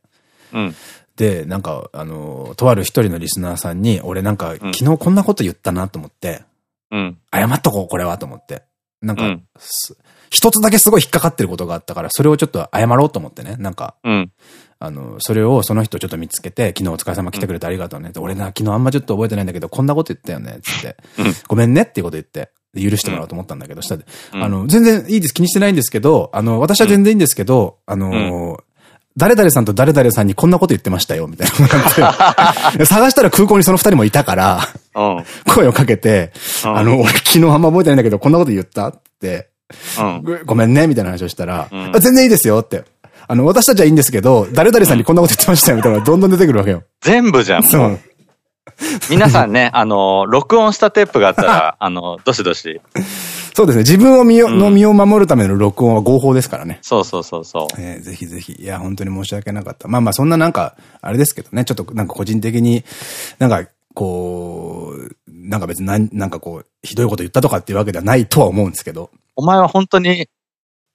うん。で、なんか、あの、とある一人のリスナーさんに、俺なんか、昨日こんなこと言ったなと思って、うん。謝っとこう、これは、と思って。なんか、うん、一つだけすごい引っかかってることがあったから、それをちょっと謝ろうと思ってね。なんか、うん。あの、それをその人ちょっと見つけて、昨日お疲れ様来てくれてありがとうねって、俺な、昨日あんまちょっと覚えてないんだけど、こんなこと言ったよね、つって。ごめんねっていうこと言って。許してもらおうと思ったんだけど、下で。あの、全然いいです、気にしてないんですけど、あの、私は全然いいんですけど、あの、誰々さんと誰々さんにこんなこと言ってましたよ、みたいな。探したら空港にその二人もいたから、声をかけて、あの、俺昨日あんま覚えてないんだけど、こんなこと言った？って、ごめんね、みたいな話をしたら、全然いいですよって。あの、私たちはいいんですけど、誰々さんにこんなこと言ってましたよ、みたいなどんどん出てくるわけよ。全部じゃん。そう。皆さんね、あの、録音したテープがあったら、あの、どしどし。そうですね。自分を身を、うん、の身を守るための録音は合法ですからね。そうそうそうそう。えー、ぜひぜひ。いや、本当に申し訳なかった。まあまあ、そんななんか、あれですけどね。ちょっとなんか個人的に、なんか、こう、なんか別になんなんかこう、ひどいこと言ったとかっていうわけではないとは思うんですけど。お前は本当に、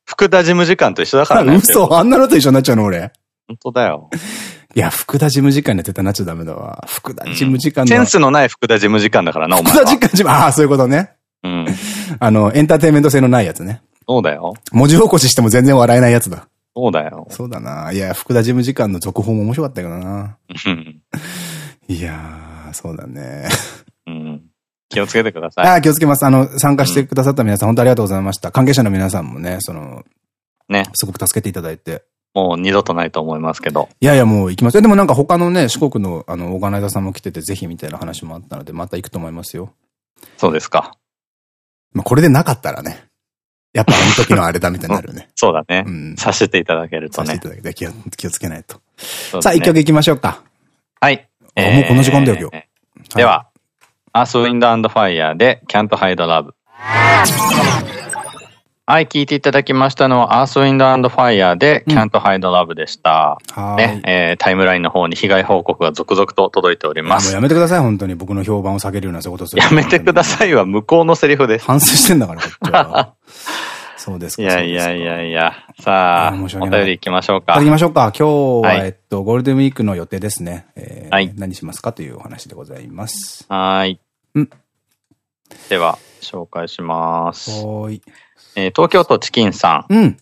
福田事務次官と一緒だからね。嘘あんなのと一緒になっちゃうの俺。本当だよ。いや、福田事務次官に絶対なっちゃダメだわ。福田事務次官の、うん、センスのない福田事務次官だからな、お前福田事務、ああ、そういうことね。うん。あの、エンターテイメント性のないやつね。そうだよ。文字起こししても全然笑えないやつだ。そうだよ。そうだな。いや、福田事務次官の続報も面白かったけどな。いやー、そうだね。うん。気をつけてください。ああ、気をつけます。あの、参加してくださった皆さん、うん、本当ありがとうございました。関係者の皆さんもね、その、ね。すごく助けていただいて。もう二度とないと思いますけど。いやいや、もう行きますよ。でもなんか他のね、四国のあの、オーガナイザーさんも来てて、ぜひみたいな話もあったので、また行くと思いますよ。そうですか。まあこれでなかったらね。やっぱあの時のあれだみたいになるね。そうだね。うん。させていただけるとね。させていただけて気を気をつけないと。さあ、一曲いきましょうか。はい。もうこの時間だよ、今日。では、アースウィンドアンドファイヤーで Can't Hide Love。はい、聞いていただきましたのは、アースウィンドアンドファイヤーで Can't Hide Love でした。ね、えー、タイムラインの方に被害報告が続々と届いております。もうやめてください、本当に。僕の評判を下げるようなそういうことする。やめてくださいは向こうのセリフです。反省してんだから、こっちは。そうですか。いやいやいやいや。さあ、お便り行きましょうか。行きましょうか。今日は、えっと、ゴールデンウィークの予定ですね。はい。何しますかというお話でございます。はい。うん。では、紹介します。はい。え東京都チキンさん。うん。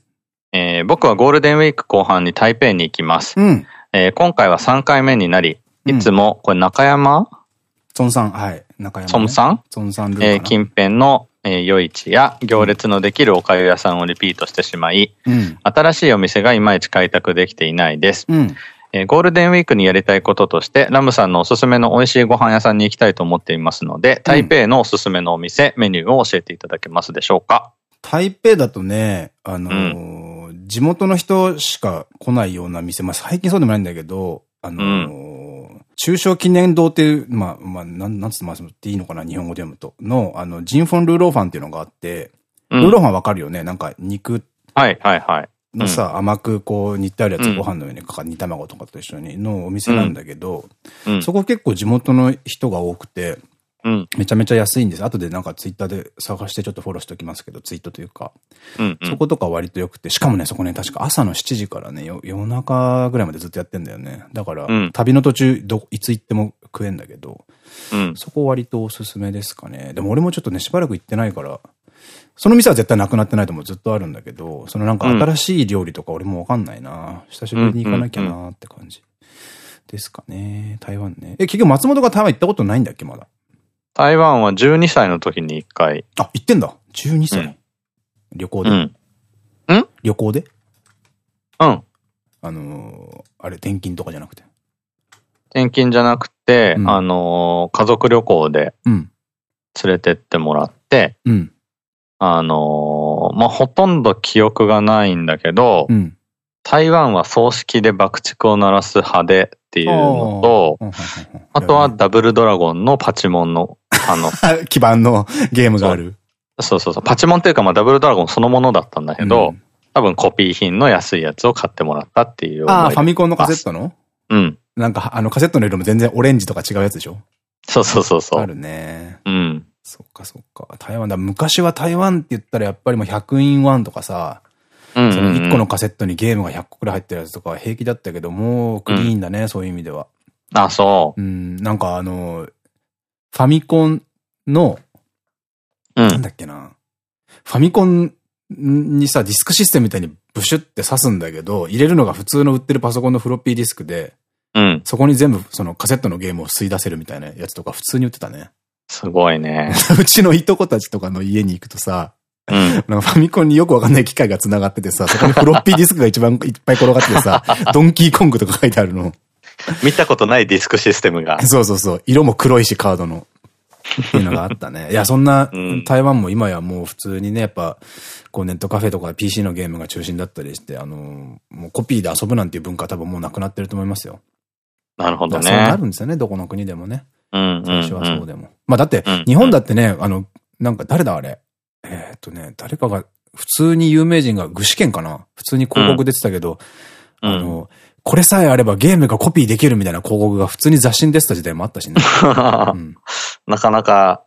えー、僕はゴールデンウィーク後半に台北に行きます。うん。えー、今回は3回目になり、いつも、これ中山？孫さん、はい。中山、ね。孫さん？孫さんえー、近辺のえー、夜市や行列のできるおかゆ屋さんをリピートしてしまい、うん、新しいお店がいまいち開拓できていないです。うんえー、ゴールデンウィークにやりたいこととして、ラムさんのおすすめの美味しいご飯屋さんに行きたいと思っていますので、台北のおすすめのお店、メニューを教えていただけますでしょうか？台北だとね、あのーうん、地元の人しか来ないような店、まあ最近そうでもないんだけど、あのー中小記念堂っていう、まあ、まあ、なん、なんつってますっていいのかな日本語で読むと。の、あの、ジンフォン・ルーローファンっていうのがあって、うん、ルーローファンわかるよね？なんか肉。はいはいはい。のさ、うん、甘くこう煮てあるやつ、ご飯の上にかか煮卵とかと一緒にのお店なんだけど、うん、そこ結構地元の人が多くて、うん、めちゃめちゃ安いんです。後でなんかツイッターで探してちょっとフォローしておきますけど、ツイートというか。うんうん、そことか割と良くて、しかもね、そこね、確か朝の7時からね、夜中ぐらいまでずっとやってんだよね。だから、うん、旅の途中、ど、いつ行っても食えんだけど、うん、そこ割とおすすめですかね。でも俺もちょっとね、しばらく行ってないから、その店は絶対なくなってないと思う。ずっとあるんだけど、そのなんか新しい料理とか俺もわかんないな。久しぶりに行かなきゃなって感じ。ですかね。台湾ね。え、結局松本が台湾行ったことないんだっけ、まだ？台湾は12歳の時に1回。あ、行ってんだ。12歳。うん、旅行で？うん。ん？旅行で？うん。あのー、あれ、転勤とかじゃなくて？転勤じゃなくて、うん、あのー、家族旅行で、連れてってもらって、うん、あのー、まあ、ほとんど記憶がないんだけど、うん、台湾は葬式で爆竹を鳴らす派でっていうのと、あとはダブルドラゴンのパチモンのあの、基盤のゲームがある。そうそうそう。パチモンっていうか、まあ、ダブルドラゴンそのものだったんだけど、うん、多分コピー品の安いやつを買ってもらったっていう。ああ、ファミコンのカセットの？うん。なんか、あの、カセットの色も全然オレンジとか違うやつでしょ？そうそうそうそう。あるね。うん。そっかそっか。台湾だ。昔は台湾って言ったらやっぱりもう100インワンとかさ、その1個のカセットにゲームが100個くらい入ってるやつとか平気だったけど、もうクリーンだね、うん、そういう意味では。あ、そう。うん、なんかあの、ファミコンの、うん、なんだっけな。ファミコンにさ、ディスクシステムみたいにブシュって刺すんだけど、入れるのが普通の売ってるパソコンのフロッピーディスクで、うん。そこに全部そのカセットのゲームを吸い出せるみたいなやつとか普通に売ってたね。すごいね。うちのいとこたちとかの家に行くとさ、うん、なんかファミコンによくわかんない機械が繋がっててさ、そこにフロッピーディスクが一番 いっぱい転がっててさ、ドンキーコングとか書いてあるの。見たことないディスクシステムが。そうそうそう。色も黒いし、カードの。っていうのがあったね。いや、そんな、台湾も今やもう普通にね、やっぱ、こうネットカフェとか PC のゲームが中心だったりして、あの、もうコピーで遊ぶなんていう文化は多分もうなくなってると思いますよ。なるほどね。そうなるんですよね、どこの国でもね。最初はそうでも。まあだって、日本だってね、あの、なんか誰だあれ？えっとね、誰かが、普通に有名人が具志堅かな？普通に広告出てたけど、あの、これさえあればゲームがコピーできるみたいな広告が普通に雑誌に出てた時代もあったしね。うん、なかなか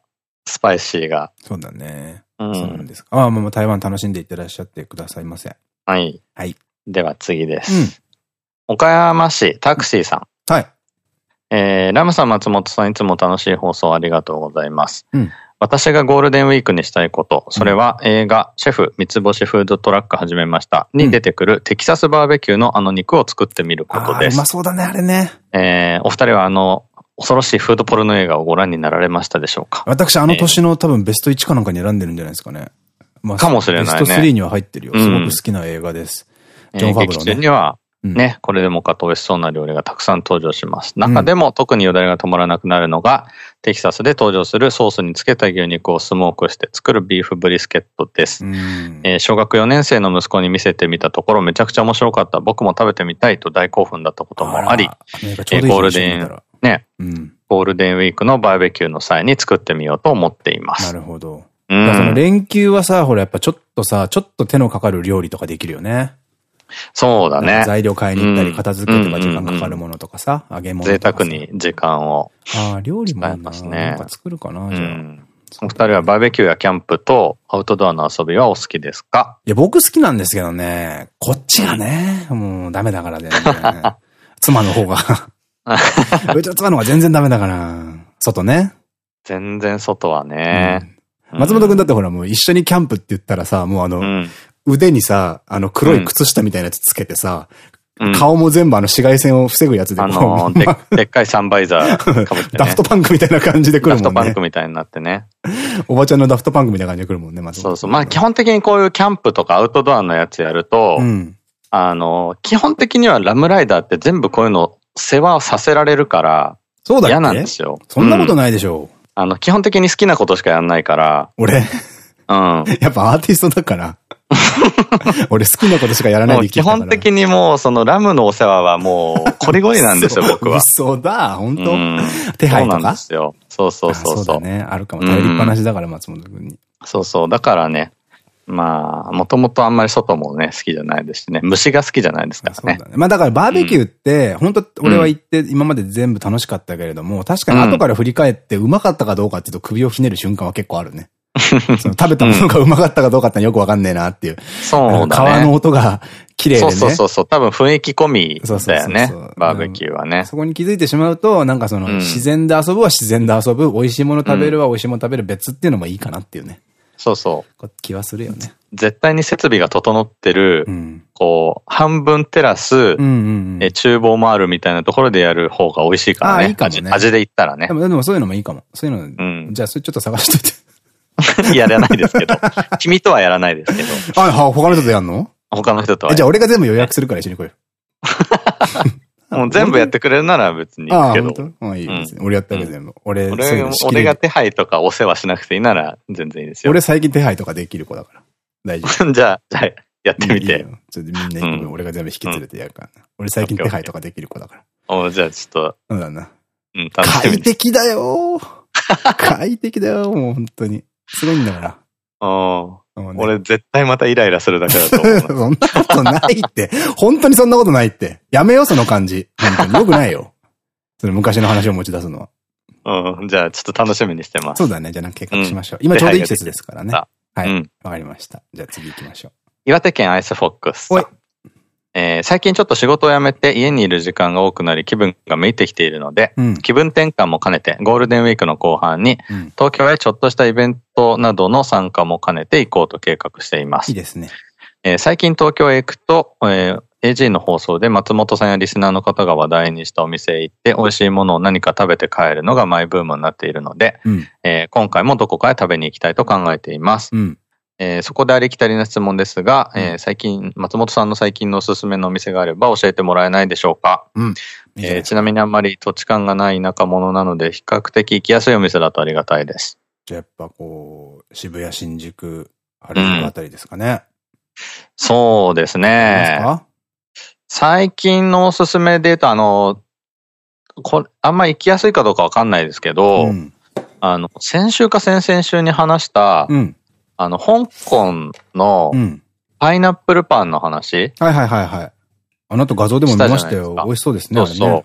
スパイシーが。そうだね。うん、そうなんですか。ああ、もう台湾楽しんでいってらっしゃってくださいませ。はい。はい。では次です。うん、岡山市タクシーさん。はい。えー、ラムさん、松本さん、いつも楽しい放送ありがとうございます。うん、私がゴールデンウィークにしたいこと、それは映画、シェフ、三つ星フードトラック始めました。に出てくるテキサスバーベキューのあの肉を作ってみることです。うまそうだね、あれね。えー、お二人はあの、恐ろしいフードポルノ映画をご覧になられましたでしょうか？私、あの年の多分ベスト1かなんかに選んでるんじゃないですかね。まあ、かもしれないね。ベスト3には入ってるよ。すごく好きな映画です。ジョン・ファブロー、ね。劇中には、ね、これでもかと美味しそうな料理がたくさん登場します。中でも特によだれが止まらなくなるのが、テキサスで登場するソースにつけた牛肉をスモークして作るビーフブリスケットです。えー、小学4年生の息子に見せてみたところめちゃくちゃ面白かった。僕も食べてみたいと大興奮だったこともあり、えー、ゴールデン、ね、うん、ゴールデンウィークのバーベキューの際に作ってみようと思っています。なるほど。うん、その連休はさ、ほらやっぱちょっとさ、ちょっと手のかかる料理とかできるよね。そうだね。材料買いに行ったり、片付けとか時間かかるものとかさ、揚げ物贅沢に時間を。ああ、料理もありますね。作るかな、じゃあ。お二人はバーベキューやキャンプとアウトドアの遊びはお好きですか？いや、僕好きなんですけどね、こっちがね、もうダメだから全然。妻の方が うちの妻の方が全然ダメだから。外ね。全然外はね。松本くんだってほらもう一緒にキャンプって言ったらさ、もうあの、腕にさ、あの黒い靴下みたいなやつつけてさ、うん、顔も全部あの紫外線を防ぐやつであので、でっかいサンバイザーかぶって、ね、ダフトパンクみたいな感じで来るもんね。ダフトパンクみたいになってね。おばちゃんのダフトパンクみたいな感じで来るもんね、まず。そうそう。まあ基本的にこういうキャンプとかアウトドアのやつやると、うん、あの、基本的にはラムライダーって全部こういうの世話をさせられるから、そうだ嫌なんですよ。そんなことないでしょう。うん、あの、基本的に好きなことしかやんないから。俺？うん。やっぱアーティストだから。俺好きなことしかやらないで基本的にもう、そのラムのお世話はもう、こりごりなんですよ、僕は。そうだ、本当、うん、手配とか？そうなんですよ。そうそうそうそう。だね。あるかも。頼りっぱなしだから、松本君に。そうそう。だからね、まあ、もともとあんまり外もね、好きじゃないですしね。虫が好きじゃないですからね。ね。まあだからバーベキューって、うん、本当俺は行って今まで全部楽しかったけれども、確かに後から振り返ってうまかったかどうかっていうと首をひねる瞬間は結構あるね。その食べたものがうまかったかどうかってよくわかんねえなっていう。そうだね。川の音が綺麗でね。そうそうそう。多分雰囲気込みだよね。バーベキューはね、そこに気づいてしまうと、なんかその、自然で遊ぶは自然で遊ぶ、美味しいもの食べるは美味しいもの食べる別っていうのもいいかなっていうね。そうそう。気はするよね。絶対に設備が整ってる、うん、こう、半分テラス、え、厨房もあるみたいなところでやる方が美味しいからね。あ、いいかもね。味で言ったらね。でも、でもそういうのもいいかも。そういうの、うん、じゃあそれちょっと探しといて。やらないですけど。君とはやらないですけど。あ、他の人とやんの？他の人とは。じゃあ俺が全部予約するから一緒に来いよ。もう全部やってくれるなら別にいいけど。ああ、いいですね。俺やったけど全部。俺、俺が手配とかお世話しなくていいなら全然いいですよ。俺最近手配とかできる子だから。大丈夫。じゃあ、じゃあ、やってみて。ちょっとみんな行く俺が全部引き連れてやるから俺最近手配とかできる子だから。おじゃあちょっと。そうだな。うん、快適だよ快適だよもう本当に。すごいんだから。ああ。俺絶対またイライラするだけだと思う。そんなことないって。本当にそんなことないって。やめよ、その感じ。本当に。よくないよ。その昔の話を持ち出すのは。うん。じゃあ、ちょっと楽しみにしてます。そうだね。じゃあ、なんか計画しましょう。今ちょうどいい季節ですからね。はい。わかりました。じゃあ次行きましょう。岩手県アイスフォックス。えー、最近ちょっと仕事を辞めて家にいる時間が多くなり気分が向いてきているので、うん、気分転換も兼ねてゴールデンウィークの後半に、うん、東京へちょっとしたイベントなどの参加も兼ねて行こうと計画しています。いいですね。えー、最近東京へ行くと、えー、AG の放送で松本さんやリスナーの方が話題にしたお店へ行って美味しいものを何か食べて帰るのがマイブームになっているので、うん、えー、今回もどこかへ食べに行きたいと考えています。うんえー、そこでありきたりな質問ですが、うん、えー、最近、松本さんの最近のおすすめのお店があれば教えてもらえないでしょうか、うん。えー、ちなみにあんまり土地勘がない田舎者なので、比較的行きやすいお店だとありがたいです。じゃあやっぱこう、渋谷、新宿、あれのあたりですかね。うん、そうですね。最近のおすすめで言うと、あの、これ、あんま行きやすいかどうかわかんないですけど、うん、あの、先週か先々週に話した、うんあの、香港の、パイナップルパンの話、はいはいはいはい。あなた画像でも見ましたよ。美味しそうですね。そうそう。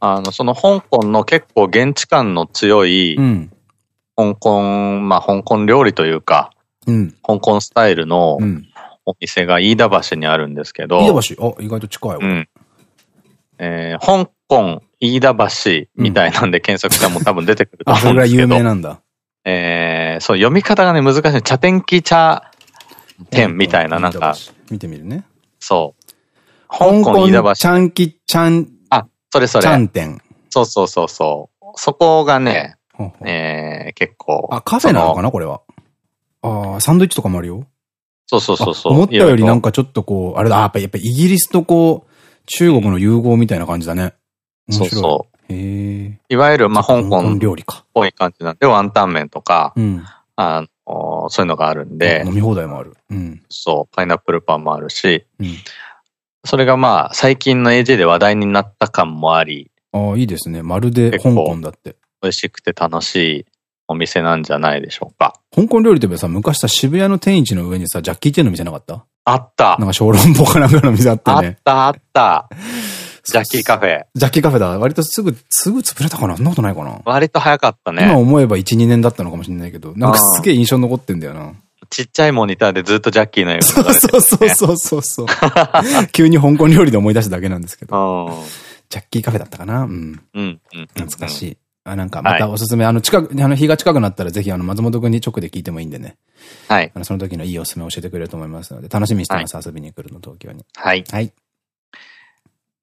あの、その香港の結構現地感の強い、香港、まあ香港料理というか、うん、香港スタイルのお店が飯田橋にあるんですけど。飯田橋？あ、意外と近いわ。うん。えー、香港飯田橋みたいなんで検索したらもう多分出てくると思うんですけど。あ、それぐらい有名なんだ。えー、そう、読み方がね、難しい。茶天気茶店みたいな、なんか。見てみるね。そう。香港飯田橋。ちゃんきちゃん。あ、それそれ。ちゃん店。そうそうそうそう。そこがね、えー、結構。あ、カフェなのかなこれは？ああ、サンドイッチとかもあるよ。そうそうそうそう。思ったよりなんかちょっとこう、あれだ、やっぱやっぱイギリスとこう、中国の融合みたいな感じだね。そうそう。いわゆる、まあ、香港料理か。っぽい感じなんで、ワンタン麺とか、うん、あの、そういうのがあるんで。飲み放題もある。うん。そう、パイナップルパンもあるし、うん、それがまあ、最近の AJ で話題になった感もあり。ああ、いいですね。まるで香港だって。美味しくて楽しいお店なんじゃないでしょうか。香港料理といえばさ、昔さ、渋谷の天一の上にさ、ジャッキーチェンの店なかった？あった。なんか小籠包かなんかの店あったね。あった、あった。ジャッキーカフェ。ジャッキーカフェだ。割とすぐ、すぐ潰れたかな？そんなことないかな？割と早かったね。今思えば1、2年だったのかもしれないけど、なんかすげえ印象残ってんだよな。ちっちゃいモニターでずっとジャッキーの映画そうそうそうそうそう。急に香港料理で思い出しただけなんですけど。ジャッキーカフェだったかな？うん。うん。懐かしい。あ、なんか、またおすすめ、はい、あの、近く、あの、日が近くなったらぜひ、あの、松本くんに直で聞いてもいいんでね。はい。あの、その時のいいおすすめ教えてくれると思いますので、楽しみにしてます、はい、遊びに来るの、東京に。はい。はい。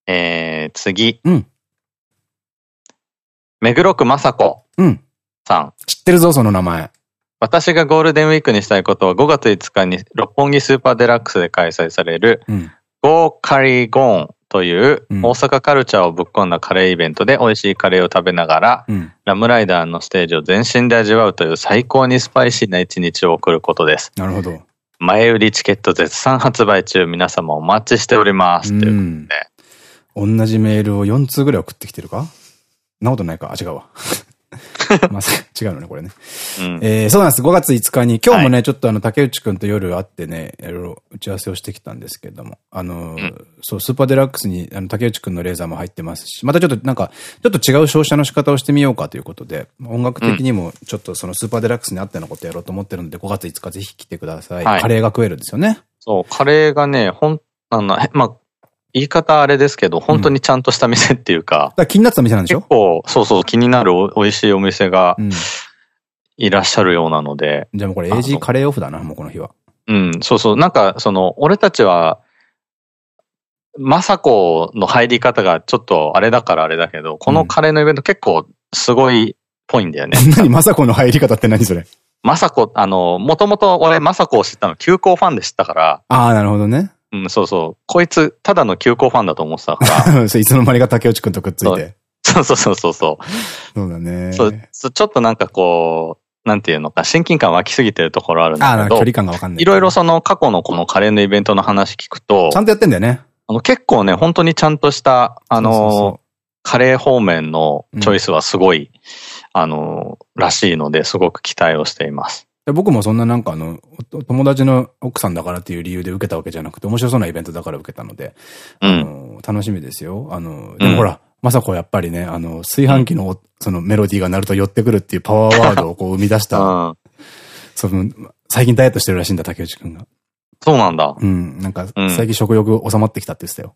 えー、次。うん。目黒区雅子。うん。さん。知ってるぞ、その名前。私がゴールデンウィークにしたいことは5月5日に六本木スーパーデラックスで開催される、うん、ゴーカリーゴーンという大阪カルチャーをぶっ込んだカレーイベントで美味しいカレーを食べながら、うん、ラムライダーのステージを全身で味わうという最高にスパイシーな一日を送ることです。なるほど。前売りチケット絶賛発売中、皆様お待ちしております。ということで。同じメールを4通ぐらい送ってきてるか？なことないか？あ、違うわ。まあ、違うのね、これね。うん、えー、そうなんです。5月5日に、今日もね、はい、ちょっとあの、竹内くんと夜会ってね、いろいろ打ち合わせをしてきたんですけれども、あの、うん、そう、スーパーデラックスに、あの、竹内くんのレーザーも入ってますし、またちょっとなんか、ちょっと違う照射の仕方をしてみようかということで、音楽的にもちょっとそのスーパーデラックスにあってのことやろうと思ってるので、5月5日ぜひ来てください。はい、カレーが食えるんですよね。そう、カレーがね、ほん、あの、まあ、言い方あれですけど、本当にちゃんとした店っていうか。うん、か気になった店なんでしょ？結構、そうそう、気になる美味しいお店がいらっしゃるようなので。じゃあもうこれ AG カレーオフだな、もうこの日は。うん、そうそう。なんか、その、俺たちは、まさこの入り方がちょっとあれだからあれだけど、このカレーのイベント結構すごいっぽいんだよね。何まさこの入り方って何それ？まさこ、あの、もともと俺まさこを知ったの休校ファンで知ったから。ああ、なるほどね。うん、そうそう。こいつ、ただの休校ファンだと思ってたから。いつの間にか竹内くんとくっついて。そうそうそうそうそう。そうだね。そう、ちょっとなんかこう、なんていうのか、親近感湧きすぎてるところあるんだけど。あ距離感がわかんない。いろいろその過去のこのカレーのイベントの話聞くと。ちゃんとやってんだよね。あの結構ね、本当にちゃんとした、あの、カレー方面のチョイスはすごい、うん、あの、らしいので、すごく期待をしています。僕もそんななんかあの、友達の奥さんだからっていう理由で受けたわけじゃなくて、面白そうなイベントだから受けたので、うん、あの、楽しみですよ。あの、でもほら、うん、まさこやっぱりね、あの、炊飯器のそのメロディーが鳴ると寄ってくるっていうパワーワードをこう生み出した、うん、その、最近ダイエットしてるらしいんだ、竹内くんが。そうなんだ。うん。なんか、最近食欲収まってきたって言ってたよ。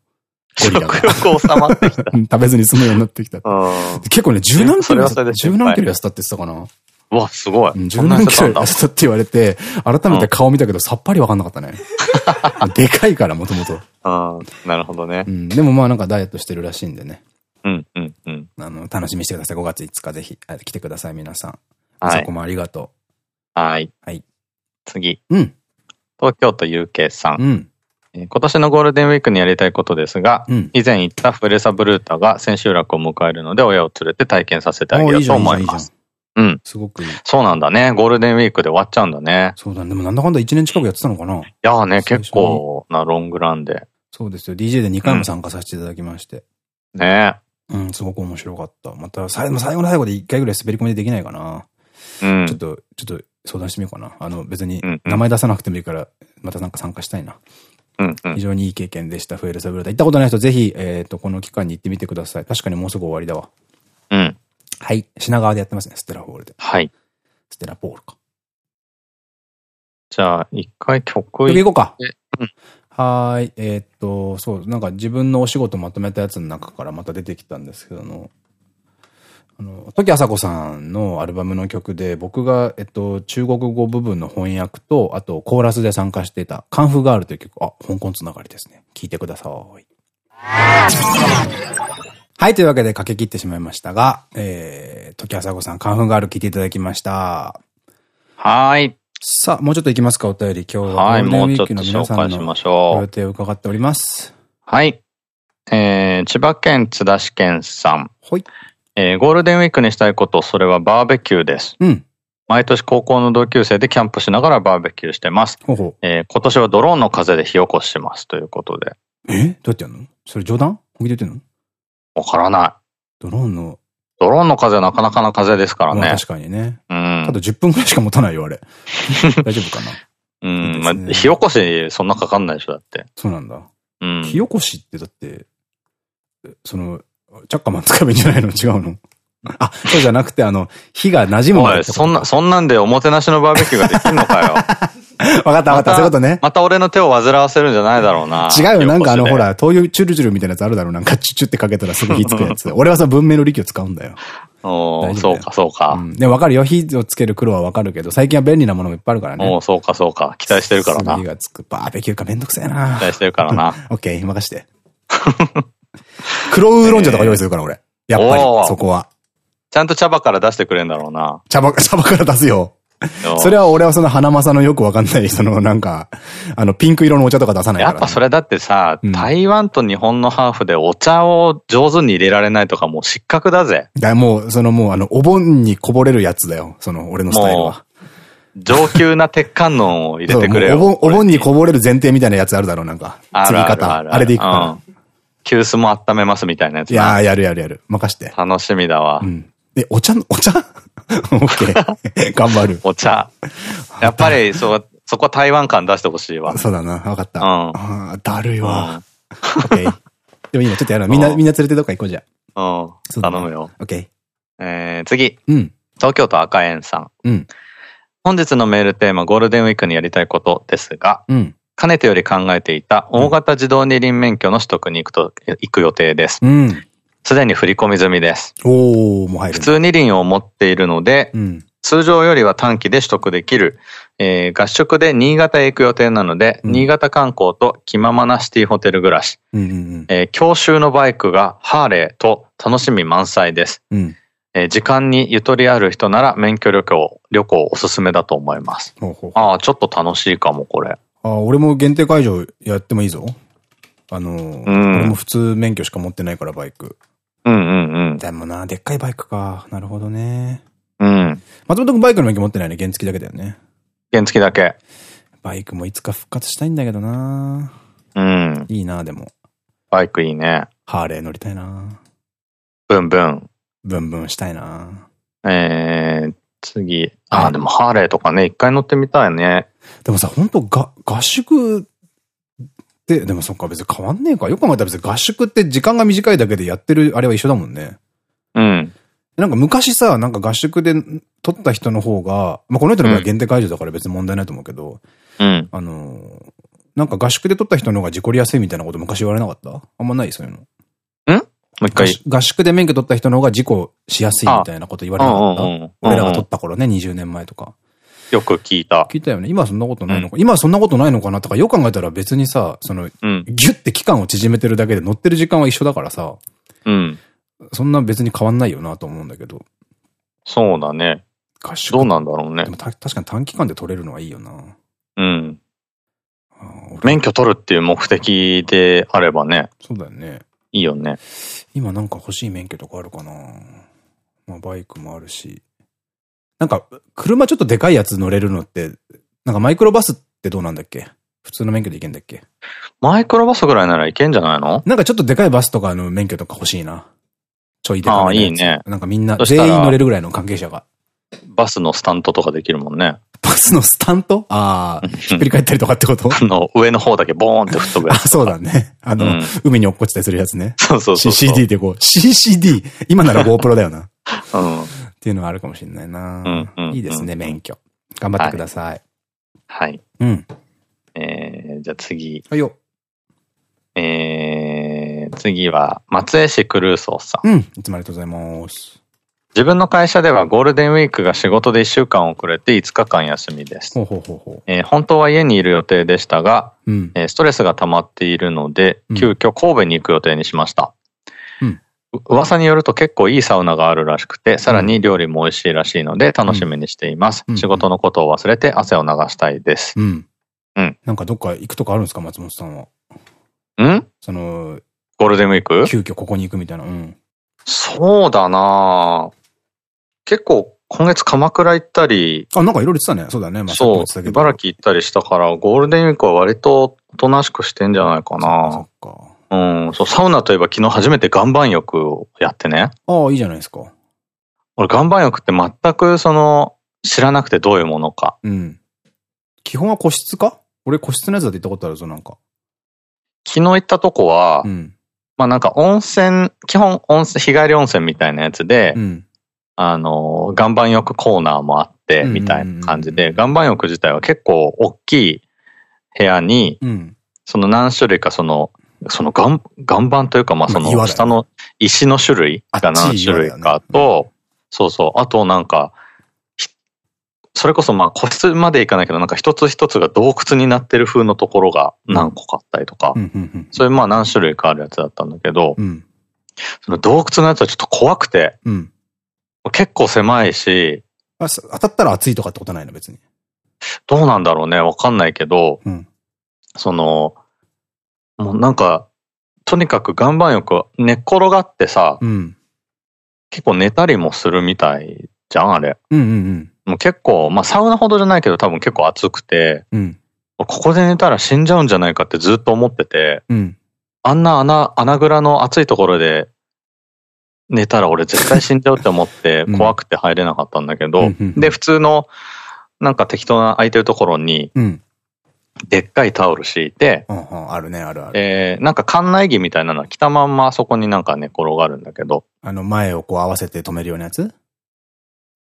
食欲収まってきた。食べずに済むようになってきた。結構ね、十何キロ十何キロ痩せたって言ってたかな。わ、すごい。十何キロ痩せたって言われて、改めて顔見たけどさっぱりわかんなかったね。でかいから、もともと。ああ、なるほどね。うん。でもまあなんかダイエットしてるらしいんでね。うん、うん、うん。あの、楽しみにしてください。5月5日ぜひ、来てください、皆さん。はい。そこもありがとう。はい。はい。次。うん。東京都 UK さん。うん。今年のゴールデンウィークにやりたいことですが、うん、以前言ったフレサブルータが千秋楽を迎えるので親を連れて体験させてあげようと思います。うん。すごく。そうなんだね。ゴールデンウィークで終わっちゃうんだね。そうだね。でもなんだかんだ1年近くやってたのかないやーね、結構なロングランで。そうですよ。DJ で2回も参加させていただきまして。うん、ねうん、すごく面白かった。また、最後の最後の最後で1回ぐらい滑り込みでできないかな。うん。ちょっと、ちょっと相談してみようかな。あの、別に名前出さなくてもいいから、またなんか参加したいな。うんうん、非常にいい経験でした。フエルサブルタ。行ったことない人、ぜひ、えっ、と、この期間に行ってみてください。確かにもうすぐ終わりだわ。うん。はい。品川でやってますね、ステラホールで。はい。ステラポールか。じゃあ、一回曲行こうか。うん、はい。えー、っと、そう、なんか自分のお仕事まとめたやつの中からまた出てきたんですけどの、あの、時あさこさんのアルバムの曲で、僕が、えっと、中国語部分の翻訳と、あと、コーラスで参加していた、カンフガールという曲、あ、香港つながりですね。聴いてください。はい、というわけで駆け切ってしまいましたが、えー、時あさこさん、カンフガール聴いていただきました。はい。さあ、もうちょっと行きますか、お便り。今日はゴールデンウィークの皆さんの予定を伺っております。はい。えー、千葉県津田市県さん。はい。えー、ゴールデンウィークにしたいこと、それはバーベキューです。うん。毎年高校の同級生でキャンプしながらバーベキューしてます。ほうほうえー、今年はドローンの風で火起こしますということで。え？どうやってやるの？それ冗談？本気で言ってんの？わからない。ドローンの。ドローンの風はなかなかな風ですからね。確かにね。うん。ただ10分くらいしか持たないよ、あれ。大丈夫かな？うん。まあ、火起こしそんなかかんないでしょ、だって。そうなんだ。うん。火起こしってだって、その、チャッカマン使えばいいんじゃないの？違うの？あ、そうじゃなくて、あの、火が馴染むまでそんな、そんなんでおもてなしのバーベキューができるのかよ。わかったわかった、そういうことね。また俺の手を煩わせるんじゃないだろうな。違うよ、なんかあの、ほら、灯油チュルチュルみたいなやつあるだろう。なんかチュチュってかけたらすぐ 火つくやつ。俺はその文明の力を使うんだよ。おそうか、そうか。うん、で、わかるよ。火をつける苦労はわかるけど、最近は便利なものもいっぱいあるからね。おそうか、そうか。期待してるからな。火がつく。バーベキューかめんどくせえな。期待してるからな。オッケー、任して。黒ウーロン茶とか用意するから、俺。やっぱり、そこは。ちゃんと茶葉から出してくれんだろうな。茶葉、茶葉から出すよ。それは俺はその花正のよくわかんない、そのなんか、あの、ピンク色のお茶とか出さないから、ね、やっぱそれだってさ、うん、台湾と日本のハーフでお茶を上手に入れられないとかもう失格だぜ。だもう、そのもうあの、お盆にこぼれるやつだよ。その俺のスタイルは。上級な鉄観音を入れてくれよ。お盆、お盆にこぼれる前提みたいなやつあるだろう、なんか。継ぎ方。あれでいくから。急須も温めますみたいなやつ。いやー、やるやるやる。任して。楽しみだわ。うん。え、お茶、お茶？オッケー。頑張る。お茶。やっぱり、そう、そこは台湾感出してほしいわ。そうだな。わかった。うん。だるいわ。オッケー。でも今ちょっとやろう。みんな、みんな連れてどっか行こうじゃ。うん。頼むよ。オッケー。えー、次。うん。東京都赤円さん。うん。本日のメールテーマ、ゴールデンウィークにやりたいことですが、うん。かねてより考えていた大型自動二輪免許の取得に行くと、行く予定です。うん。すでに振り込み済みです。おもう入る。普通二輪を持っているので、うん、通常よりは短期で取得できる、えー、合宿で新潟へ行く予定なので、うん、新潟観光と気ままなシティホテル暮らし、教習のバイクがハーレーと楽しみ満載です。うんえー、時間にゆとりある人なら免許旅行、旅行おすすめだと思います。ほうほうああ、ちょっと楽しいかも、これ。ああ、俺も限定解除やってもいいぞ。あのー、うん、俺も普通免許しか持ってないから、バイク。うんうんうん。でもな、でっかいバイクか。なるほどね。うん。松本くんバイクの免許持ってないね。原付だけだよね。原付だけ。バイクもいつか復活したいんだけどなうん。いいなでも。バイクいいね。ハーレー乗りたいなブンブン。ブンブンしたいなえー、次。あ、あでもハーレーとかね、一回乗ってみたいね。でもさ、ほんとが、合宿で、でもそっか別に変わんねえか。よく考えたら別に合宿って時間が短いだけでやってるあれは一緒だもんね。うん。なんか昔さ、なんか合宿で撮った人の方が、まあこの人の場合限定解除だから別に問題ないと思うけど、うん。あの、なんか合宿で撮った人の方が事故りやすいみたいなこと昔言われなかった？あんまない？そういうの。ん？もう一回。合宿で免許取った人の方が事故しやすいみたいなこと言われなかった？俺らが取った頃ね、20年前とか。よく聞いた。聞いたよね。今はそんなことないのか。うん、今はそんなことないのかなとか、よく考えたら別にさ、その、うん、ギュッて期間を縮めてるだけで乗ってる時間は一緒だからさ。うん。そんな別に変わんないよなと思うんだけど。そうだね。合宿。どうなんだろうね。でも確かに短期間で取れるのはいいよな。うん。免許取るっていう目的であればね。そうだよね。いいよね。今なんか欲しい免許とかあるかなまあバイクもあるし。なんか、車ちょっとでかいやつ乗れるのって、なんかマイクロバスってどうなんだっけ？普通の免許でいけんだっけ？マイクロバスぐらいならいけんじゃないの？なんかちょっとでかいバスとかの免許とか欲しいな。ちょいでかい。ああ、いいね。なんかみんな、全員乗れるぐらいの関係者が。バスのスタントとかできるもんね。バスのスタント？ああ、ひっくり返ったりとかってこと？あの、上の方だけボーンって吹っ飛ぶやつ。あ、そうだね。あの、うん、海に落っこちたりするやつね。そうそうそう CCD ってこう、CCD! 今なら GoPro だよな。うん。っていうのはあるかもしれないな。いいですね、免許。頑張ってください。はい。うん。えー、じゃあ次。はいよ。えー、次は、松江市クルーソーさん。うん。いつもありがとうございます。自分の会社ではゴールデンウィークが仕事で1週間遅れて5日間休みです。本当は家にいる予定でしたが、うん、ストレスが溜まっているので、急遽神戸に行く予定にしました。噂によると結構いいサウナがあるらしくて、さらに料理も美味しいらしいので楽しみにしています。うん、仕事のことを忘れて汗を流したいです。うん。うん。なんかどっか行くとかあるんですか松本さんは？ん？その、ゴールデンウィーク？急遽ここに行くみたいな。うん。そうだな結構今月鎌倉行ったり。あ、なんかいろいろ言ってたね。そうだね。まあ、そう。茨城行ったりしたから、ゴールデンウィークは割とおとなしくしてんじゃないかな。そっか。うん。そう、サウナといえば昨日初めて岩盤浴をやってね。ああ、いいじゃないですか。俺岩盤浴って全くその、知らなくてどういうものか。うん。基本は個室か？俺個室のやつだって行ったことあるぞ、なんか。昨日行ったとこは、うん、まあなんか温泉、基本温泉、日帰り温泉みたいなやつで、うん、あの、岩盤浴コーナーもあって、みたいな感じで、岩盤浴自体は結構大きい部屋に、うん、その何種類かその、その岩岩盤というか、まあその下の石の種類が何種類かと、ね、そうそう、あとなんか、それこそまあ個室まで行かないけど、なんか一つ一つが洞窟になってる風のところが何個かあったりとか、それまあ何種類かあるやつだったんだけど、うん、その洞窟のやつはちょっと怖くて、うん、結構狭いし、当たったら暑いとかってことないの別に。どうなんだろうね、わかんないけど、うん、その、もうなんか、とにかく岩盤浴寝っ転がってさ、結構寝たりもするみたいじゃん、あれ。うんうんうん。もう結構、まあサウナほどじゃないけど多分結構暑くて、うん、ここで寝たら死んじゃうんじゃないかってずっと思ってて、うん、あんな穴、穴蔵の暑いところで寝たら俺絶対死んじゃうって思って 怖くて入れなかったんだけど、で、普通のなんか適当な空いてるところに、でっかいタオル敷いて、あるね、あるある。えー、なんか館内着みたいなのは着たまんまそこになんか寝転がるんだけど。あの、前をこう合わせて止めるようなやつ？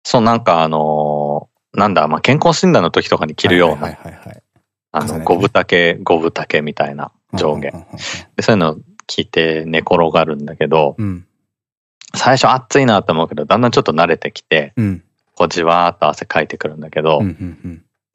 そう、なんかあのー、なんだ、まあ、健康診断の時とかに着るような、あの、五分丈、五分丈みたいな上下。で、そういうの聞いて寝転がるんだけど、うん、最初暑いなと思うけど、だんだんちょっと慣れてきて、うん、こうじわーっと汗かいてくるんだけど、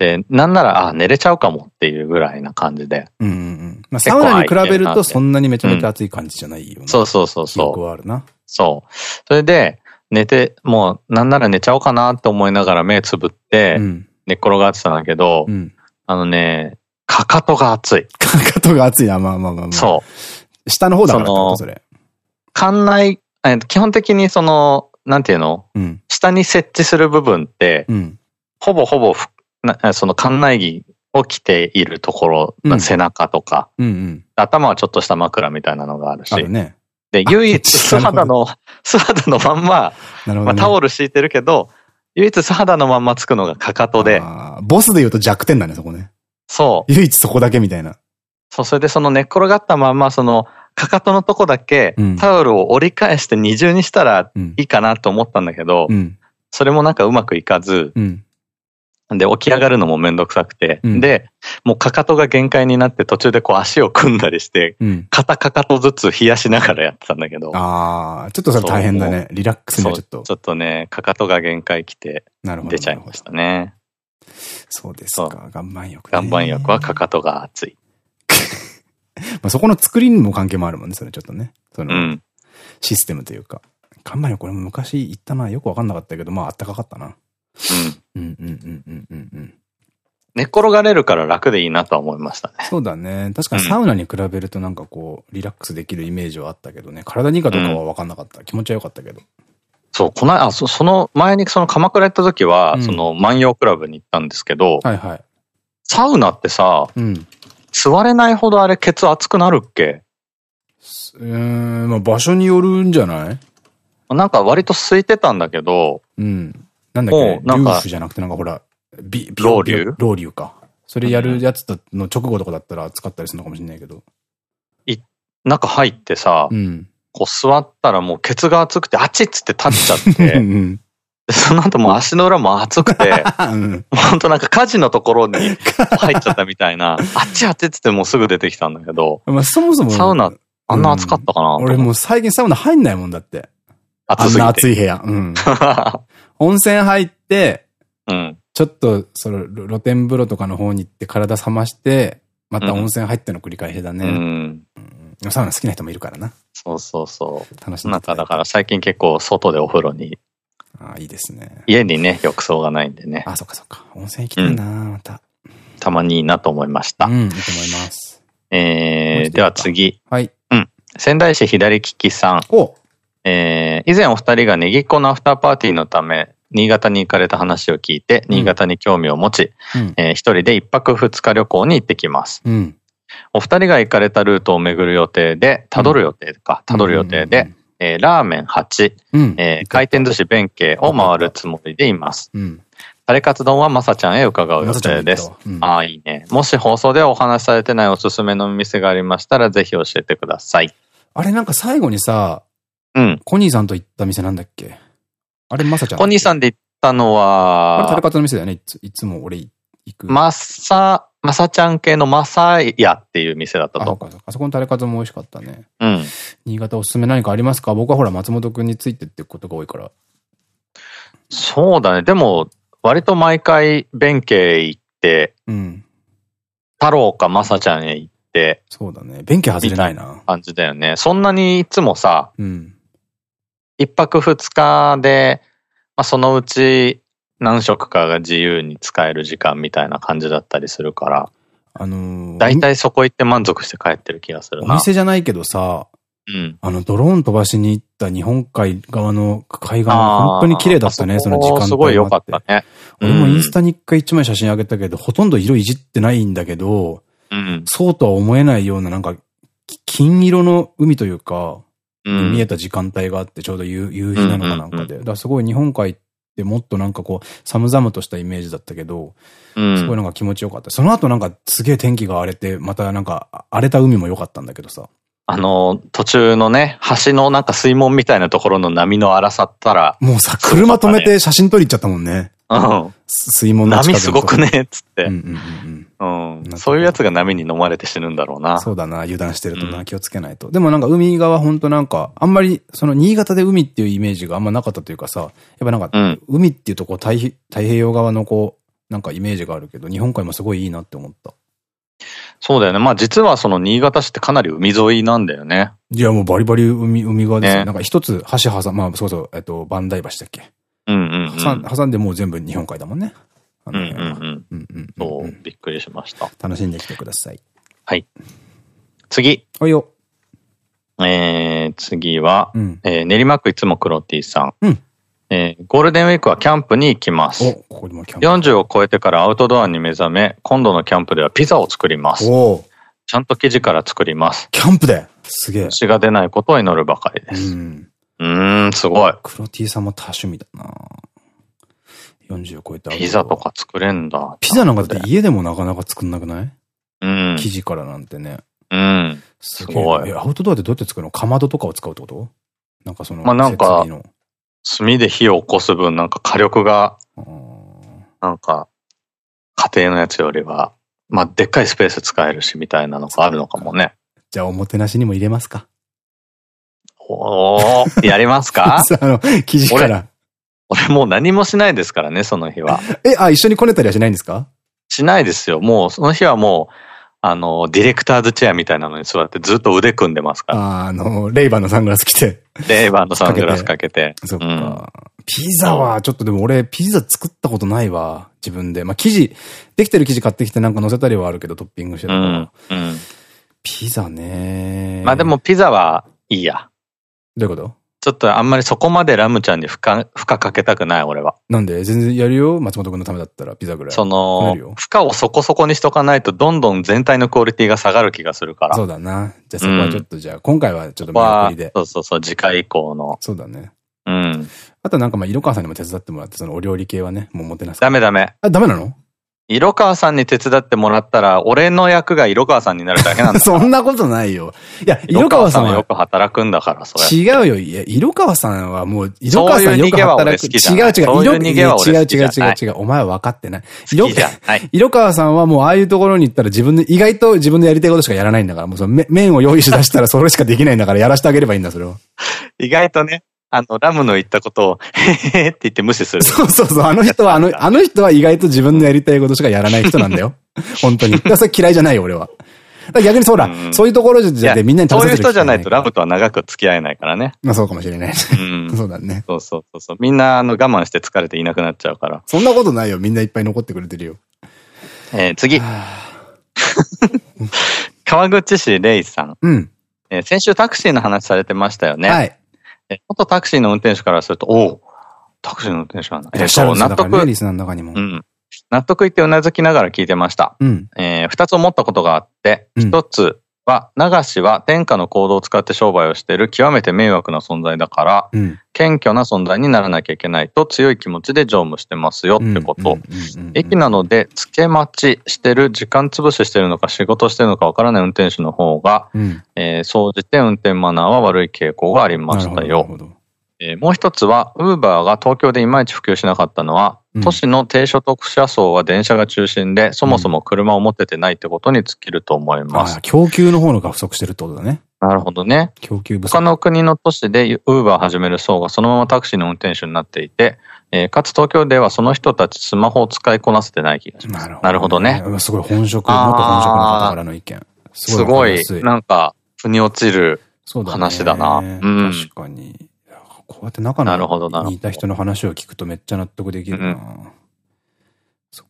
で、なんなら、あ、寝れちゃうかもっていうぐらいな感じで。うんうんうん。まあ、サウナに比べるとそんなにめちゃめちゃ暑い感じじゃないよね、うん、そうそうそうそう。あるな。そう。それで、寝て、もうなんなら寝ちゃおうかなって思いながら目つぶって、寝っ転がってたんだけど、うん、あのね、かかとが熱い。かかとが熱いな、まあまあまあまあ。そう。下の方だからそそれ。館内、基本的にその、なんていうの、うん、下に設置する部分って、うん、ほぼほぼその館内着を着ているところ、うん、背中とか、うんうん、頭はちょっとした枕みたいなのがあるし、あるね、で、唯一素肌の、素肌のまんま、ね、まあ、タオル敷いてるけど、唯一素肌のまんまつくのがかかとで。ボスで言うと弱点だね、そこね。そう。唯一そこだけみたいな。そう、それでその寝っ転がったまんま、その、かかとのとこだけ、タオルを折り返して二重にしたらいいかなと思ったんだけど、うん、それもなんかうまくいかず、うん、で、起き上がるのもめんどくさくて、うん、で、もうかかとが限界になって途中でこう足を組んだりして、うん、片かかとずつ冷やしながらやってたんだけど。ああ、ちょっとそれ大変だね。リラックスにちょっと。ちょっとね、かかとが限界来て、出ちゃいましたね。そうですか。岩盤浴、岩盤浴はかかとが熱い。まあそこの作りにも関係もあるもんね、それちょっとね。その、うん、システムというか。岩盤浴これも昔行ったな。よくわかんなかったけど、まああったかかったな。うん。うんうんうんうんうんうん。寝転がれるから楽でいいなとは思いましたね。そうだね。確かにサウナに比べるとなんかこう、リラックスできるイメージはあったけどね。体にいいかどうかは分かんなかった。うん、気持ちは良かったけど。そう、この、あ、そその前にその鎌倉行った時は、うん、その万葉クラブに行ったんですけど、はいはい。サウナってさ、うん、座れないほどあれケツ熱くなるっけ？うん、まあ場所によるんじゃない？なんか割と空いてたんだけど、うん。なんだっけなんか、じゃなくてなんかほら、ビ、ビロウリュウロウリュウか。それやるやつの直後とかだったら使ったりするのかもしれないけど。い、中入ってさ、うん、こう座ったらもうケツが熱くて、あっちっつって立っちゃって、うん、その後もう足の裏も熱くて、うん、ほんとなんか火事のところに入っちゃったみたいな、あっちあっちっつってもうすぐ出てきたんだけど、まあそもそも、サウナ、あんな暑かったかな、俺もう最近サウナ入んないもんだって。暑すぎて。あんな暑い部屋。うん。温泉入って、うん。ちょっと、その、露天風呂とかの方に行って体冷まして、また温泉入っての繰り返しだね。うん。うん、サウナ好きな人もいるからな。そうそうそう。楽しみ。なんかだから最近結構外でお風呂に。ああ、いいですね。家にね、浴槽がないんでね。あ、そっかそっか。温泉行きたいな、また。たまにいいなと思いました。うん、いいと思います。えー、では次。はい。うん。仙台市左利きさん。えー、以前お二人がネギっ子のアフターパーティーのため、新潟に行かれた話を聞いて、新潟に興味を持ち、うん、えー、一人で一泊二日旅行に行ってきます。うん、お二人が行かれたルートを巡る予定で、たどる予定か、たどる予定で、えラーメン8、うん、えー、回転寿司弁慶を回るつもりでいます。うんタレカツ丼はまさちゃんへ伺う予定です。うん、ああ、いいね。もし放送でお話しされてないおすすめの店がありましたら、ぜひ教えてください。あれなんか最後にさ、うん。コニーさんと行った店なんだっけ？あれまさちゃん。コニーさんで行ったのは、あれタレカツの店だよね。いついつも俺行く。まさ、まさちゃん系のまさやっていう店だったと。あ、あそこのタレカツも美味しかったね。うん。新潟おすすめ何かありますか？僕はほら松本くんについてってことが多いから。そうだね。でも、割と毎回弁慶行って、うん。太郎かまさちゃんへ行って、そうだね。弁慶外れないな。感じだよね。そんなにいつもさ、うん。一泊二日で、まあ、そのうち何食かが自由に使える時間みたいな感じだったりするから、あのー、大体そこ行って満足して帰ってる気がするな。お店じゃないけどさ、うん。あの、ドローン飛ばしに行った日本海側の海岸は本当に綺麗だったね、その時間帯すごい良かったね。俺もインスタに一回一枚写真あげたけど、ほとんど色いじってないんだけど、うん、そうとは思えないようななんか、金色の海というか、うん、見えた時間帯があって、ちょうど夕夕日なのかなんかで。だからすごい日本海ってもっとなんかこう、寒々としたイメージだったけど、うん、すごいなんか気持ちよかった。その後なんかすげえ天気が荒れて、またなんか荒れた海も良かったんだけどさ。あの、途中のね、橋のなんか水門みたいなところの波の荒さったら。もうさ、車止めて写真撮り行っちゃったもんね。うん。水門の波すごくね、っつって。うんうんうん。そういうやつが波に飲まれて死ぬんだろうな。そうだな、油断してるとな、気をつけないと。でもなんか海側ほんとなんか、あんまり、その新潟で海っていうイメージがあんまなかったというかさ、やっぱなんか、海っていうとこう太平洋側のこう、なんかイメージがあるけど、日本海もすごいいいなって思った。そうだよね。まあ実はその新潟市ってかなり海沿いなんだよね。いやもうバリバリ海、海側ですよ。ね、なんか一つ橋挟まあそうそう、えっと、磐梯橋だっけ？うんうん、うん、挟んでもう全部日本海だもんね。うんうんうん。そう、びっくりしました。楽しんできてください。はい。次。はいよ。えー、次は、うん、えー、練馬区いつもクロティさん。うん。えー、ゴールデンウィークはキャンプに行きます。お、ここにもキャンプ。40を超えてからアウトドアに目覚め、今度のキャンプではピザを作ります。おちゃんと生地から作ります。キャンプで？すげえ。血が出ないことを祈るばかりです。うん。うん、すごい。クロティさんも多趣味だな40を超えたピザとか作れんだ。ピザなんかだって家でもなかなか作んなくない？うん。生地からなんてね。うん。すごい。アウトドアでどうやって作るの？かまどとかを使うってこと？なんかその、まあなんか、炭で火を起こす分なんか火力が、なんか、家庭のやつよりは、まあ、でっかいスペース使えるし、みたいなのがあるのかもね。じゃあ、おもてなしにも入れますかおー、やりますか？あの、生地から。俺もう何もしないですからね、その日は。え、あ、一緒にこねたりはしないんですか？しないですよ。もう、その日はもう、あの、ディレクターズチェアみたいなのに座ってずっと腕組んでますから。ああ、あの、レイバーのサングラス着て。レイバーのサングラスかけて。そっか。うん、ピザは、ちょっとでも俺、ピザ作ったことないわ。自分で。まあ、生地、できてる生地買ってきてなんか乗せたりはあるけど、トッピングしてるから。うん。うん、ピザねまあでもピザはいいや。どういうこと？ちょっとあんまりそこまでラムちゃんに負荷、負荷かけたくない、俺は。なんで？全然やるよ？松本くんのためだったら、ピザぐらい。その、負荷をそこそこにしとかないと、どんどん全体のクオリティが下がる気がするから。そうだな。じゃあそこはちょっと、じゃあ、今回はちょっと見送りで。そうそうそう、次回以降の。そうだね。うん。あとなんかまあ、色川さんにも手伝ってもらって、そのお料理系はね、もうもてなす。ダメダメ。あ、ダメなの？色川さんに手伝ってもらったら、俺の役が色川さんになるだけなんだ そんなことないよ。いや、色川さんは。よく働くんだから、それ。違うよ。いや、色川さんはもう、色川さんよく働く。違う違う。色違う違う違う違う。お前は分かってない。色色川さんはもう、ああいうところに行ったら自分で、意外と自分でやりたいことしかやらないんだから、もうその麺を用意し出したらそれしかできないんだからやらせてあげればいいんだ、それを。意外とね。あの、ラムの言ったことを、へへへって言って無視する。そうそうそう。あの人は、あの、あの人は意外と自分のやりたいことしかやらない人なんだよ。本当に。だそれ嫌いじゃないよ、俺は。逆にそうだ、うん、そういうところじゃみんなに食べそういう人じゃないとラムとは長く付き合えないからね。まあそうかもしれない。うん、そうだね。そうそうそうみんなあの我慢して疲れていなくなっちゃうから。そんなことないよ。みんないっぱい残ってくれてるよ。えー、次。川口市レイさん。うん。えー、先週タクシーの話されてましたよね。はい。えー、元タクシーの運転手からすると、おおタクシーの運転手なんだ。いらっしゃるんです納得、ね、リスナーの中にも。うん。納得いってうなずきながら聞いてました。うん。えー、二つ思ったことがあって、一つは、流しは天下の行動を使って商売をしている。極めて迷惑な存在だから、うん、謙虚な存在にならなきゃいけないと強い気持ちで乗務してますよってこと。駅なので、付け待ちしてる、時間潰ししてるのか仕事してるのかわからない運転手の方が、うん、えー、総じて運転マナーは悪い傾向がありましたよ。えー、もう一つは、ウーバーが東京でいまいち普及しなかったのは、都市の低所得者層は電車が中心で、そもそも車を持っててないってことに尽きると思います。あ供給の方のが不足してるってことだね。なるほどね。供給不足。他の国の都市でウーバーを始める層がそのままタクシーの運転手になっていて、えー、かつ東京ではその人たちスマホを使いこなせてない気がします。なるほどね。すごい本職、元本職の方からの意見。すごい、なんか、腑に落ちる話だな。うだね、うん。確かに。こうやって中の似た人の話を聞くとめっちゃ納得できるな。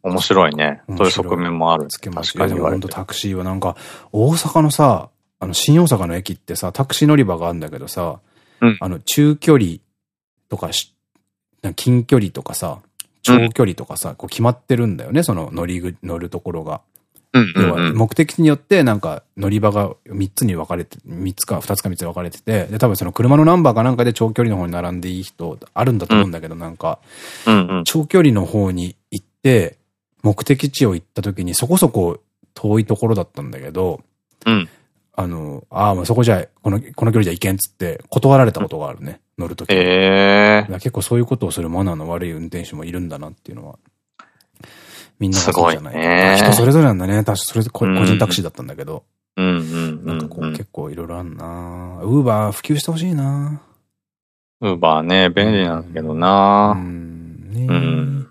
面白いね。そういう側面もある。つけましでも本当タクシーはなんか、大阪のさ、あの、新大阪の駅ってさ、タクシー乗り場があるんだけどさ、うん、あの、中距離とかし、近距離とかさ、長距離とかさ、こう決まってるんだよね、その乗り、乗るところが。要は目的によってなんか乗り場が3つに分かれて、3つか2つか3つに分かれてて、で、多分その車のナンバーかなんかで長距離の方に並んでいい人あるんだと思うんだけど、なんか、長距離の方に行って、目的地を行った時にそこそこ遠いところだったんだけど、うん、あの、ああ、そこじゃ、この、この距離じゃ行けんっつって断られたことがあるね、乗るとき。えー、結構そういうことをするマナーの悪い運転手もいるんだなっていうのはみんながそうじゃないね。人それぞれなんだね。確かそれ個人タクシーだったんだけど。うんうんなんかこう結構いろいろあるなウーバー普及してほしいなウーバーね、便利なんだけどなうん。ねうん。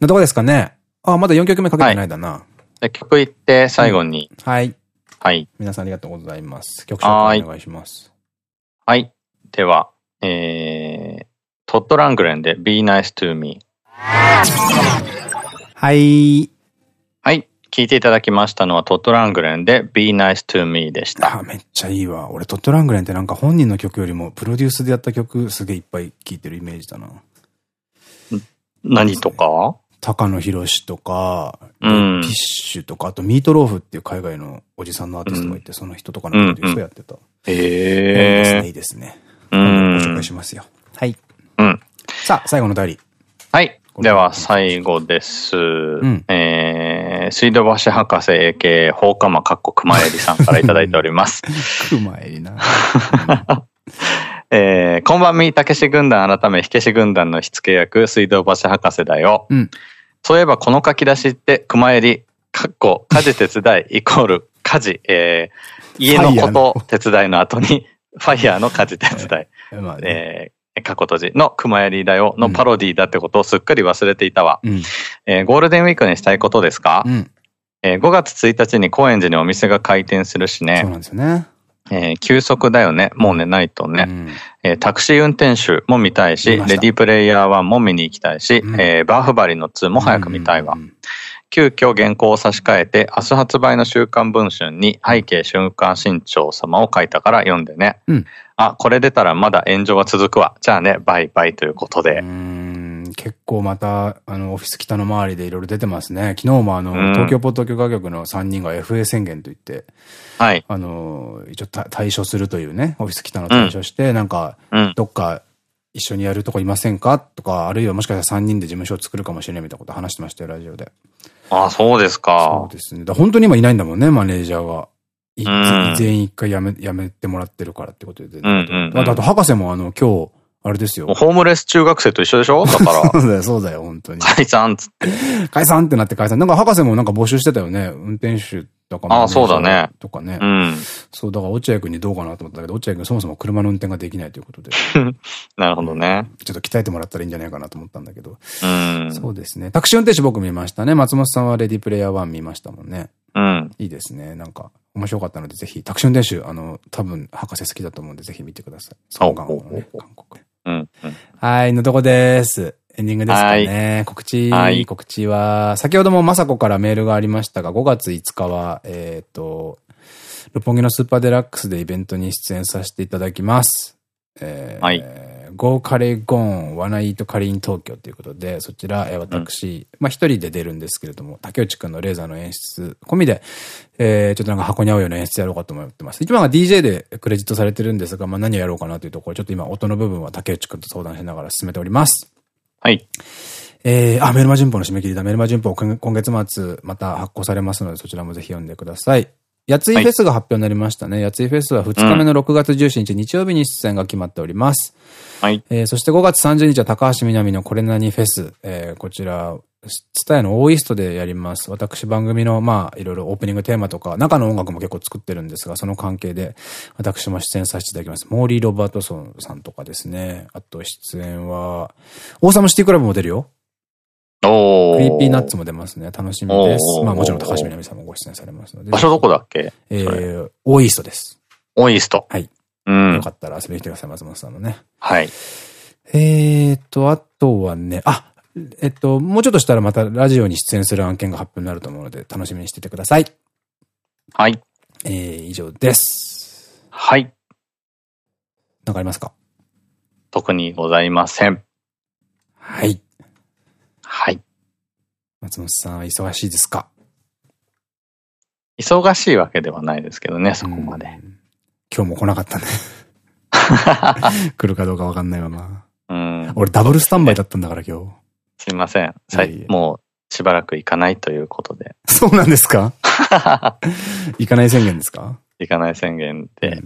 なとこですかねあ、まだ4曲目かけてないだな。はい、曲いって最後に、うん。はい。はい。皆さんありがとうございます。曲紹介お願いします。はい。では、えー、トッド・ラングレンで Be Nice to Me。はい。はい。聞いていただきましたのはトットラングレンで Be Nice to Me でした。あ、めっちゃいいわ。俺トットラングレンってなんか本人の曲よりもプロデュースでやった曲すげえいっぱい聴いてるイメージだな。何とか？高野博とか、うん、ピッシュとか、あとミートローフっていう海外のおじさんのアーティストがいて、うん、その人とかのプロデュースをやってた。へえ。いいですね、いいですね。うん。ご紹介しますよ。はい。うん。さあ、最後の代理。はい。では、最後です。うん、えー、水道橋博士 AK 放火魔かっこ熊襟さんからいただいております。熊襟な。えー、こんばんみ、たけし軍団改め、火消し軍団の火付け役、水道橋博士だよ。うん、そういえば、この書き出しって、熊襟、かっこ、家事手伝い、イコール、家事、えー、家のこと手伝いの後に、ファイヤーの家事手伝い。まあね、えー過去閉じの熊槍だよのパロディだってことをすっかり忘れていたわ。うん、えー、ゴールデンウィークにしたいことですか、うん、えー、5月1日に高円寺にお店が開店するしね。そうなんですよね。えー、休息だよね。もう寝ないとね。うん、えー、タクシー運転手も見たいし、レディープレイヤー1も見に行きたいし、うん、えー、バーフバリの2も早く見たいわ。急遽原稿を差し替えて、明日発売の週刊文春に背景瞬間新潮様を書いたから読んでね。うん、あ、これ出たらまだ炎上が続くわ。じゃあね、バイバイということで。結構また、あの、オフィス北の周りでいろいろ出てますね。昨日もあの、東京ポッド許可局の3人が FA 宣言といって、はい。あの、一応対処するというね、オフィス北の対処して、うん、なんか、どっか一緒にやるとこいませんか？とか、あるいはもしかしたら3人で事務所を作るかもしれないみたいなこと話してましたよ、ラジオで。ああ、そうですか。そうですね。本当に今いないんだもんね、マネージャーが。全員一回辞め、辞めてもらってるからってことで。あと、あと、博士もあの、今日、あれですよ。ホームレス中学生と一緒でしょ？だから。そうだよ、そうだよ、本当に。解散つって。解散ってなって解散。なんか博士もなんか募集してたよね？運転手とかも。ああ、そうだね。とかね。うん。そう、だから落合君にどうかなと思ったけど、落合君そもそも車の運転ができないということで。なるほどね。ちょっと鍛えてもらったらいいんじゃないかなと思ったんだけど。うん。そうですね。タクシー運転手僕見ましたね。松本さんはレディプレイヤー1見ましたもんね。うん。いいですね。なんか、面白かったので、ぜひ、タクシー運転手、あの、多分、博士好きだと思うんで、ぜひ見てください。そうがね、韓国。うん。はい、のとこです。エンディングですかね。告知、告知は、先ほどもまさこからメールがありましたが、5月5日は、えっ、と、六本木のスーパーデラックスでイベントに出演させていただきます。えー、はい。ゴーカレーゴーン、ワナイートカリーン東京ということで、そちら、え私、うん、まあ一人で出るんですけれども、竹内くんのレーザーの演出込みで、えー、ちょっとなんか箱に合うような演出やろうかと思ってます。一番は DJ でクレジットされてるんですが、まあ何をやろうかなというところ、ちょっと今音の部分は竹内くんと相談しながら進めております。はい。えー、あ、メルマ旬報の締め切りだ。メルマ旬報今月末また発行されますので、そちらもぜひ読んでください。やついフェスが発表になりましたね。やついフェスは2日目の6月17日、うん、日曜日に出演が決まっております。はい。えー、そして5月30日は高橋みなみのこれなにフェス。えー、こちら、ツタヤのオーイーストでやります。私番組の、まあ、いろいろオープニングテーマとか、中の音楽も結構作ってるんですが、その関係で、私も出演させていただきます。モーリー・ロバートソンさんとかですね。あと出演は、Awesome City Club も出るよ。 Creepy Nuts も出ますね。楽しみです。まあもちろん高橋みなみさんもご出演されますので。場所どこだっけ？えー、 O-EAST です。 O-EAST。はい。うん。よかったら遊びに来てください、松本さんのね。はい。えーと、あとはね、あ、えっと、もうちょっとしたらまたラジオに出演する案件が発表になると思うので、楽しみにしててください。はい。えー、以上です。はい。なんかありますか？特にございません。はい。はい。松本さんは忙しいですか？忙しいわけではないですけどね、そこまで。今日も来なかったね。来るかどうかわかんないまま。うん。俺ダブルスタンバイだったんだから今日。すいません。はい、もうしばらく行かないということで。そうなんですか？行かない宣言ですか？行かない宣言で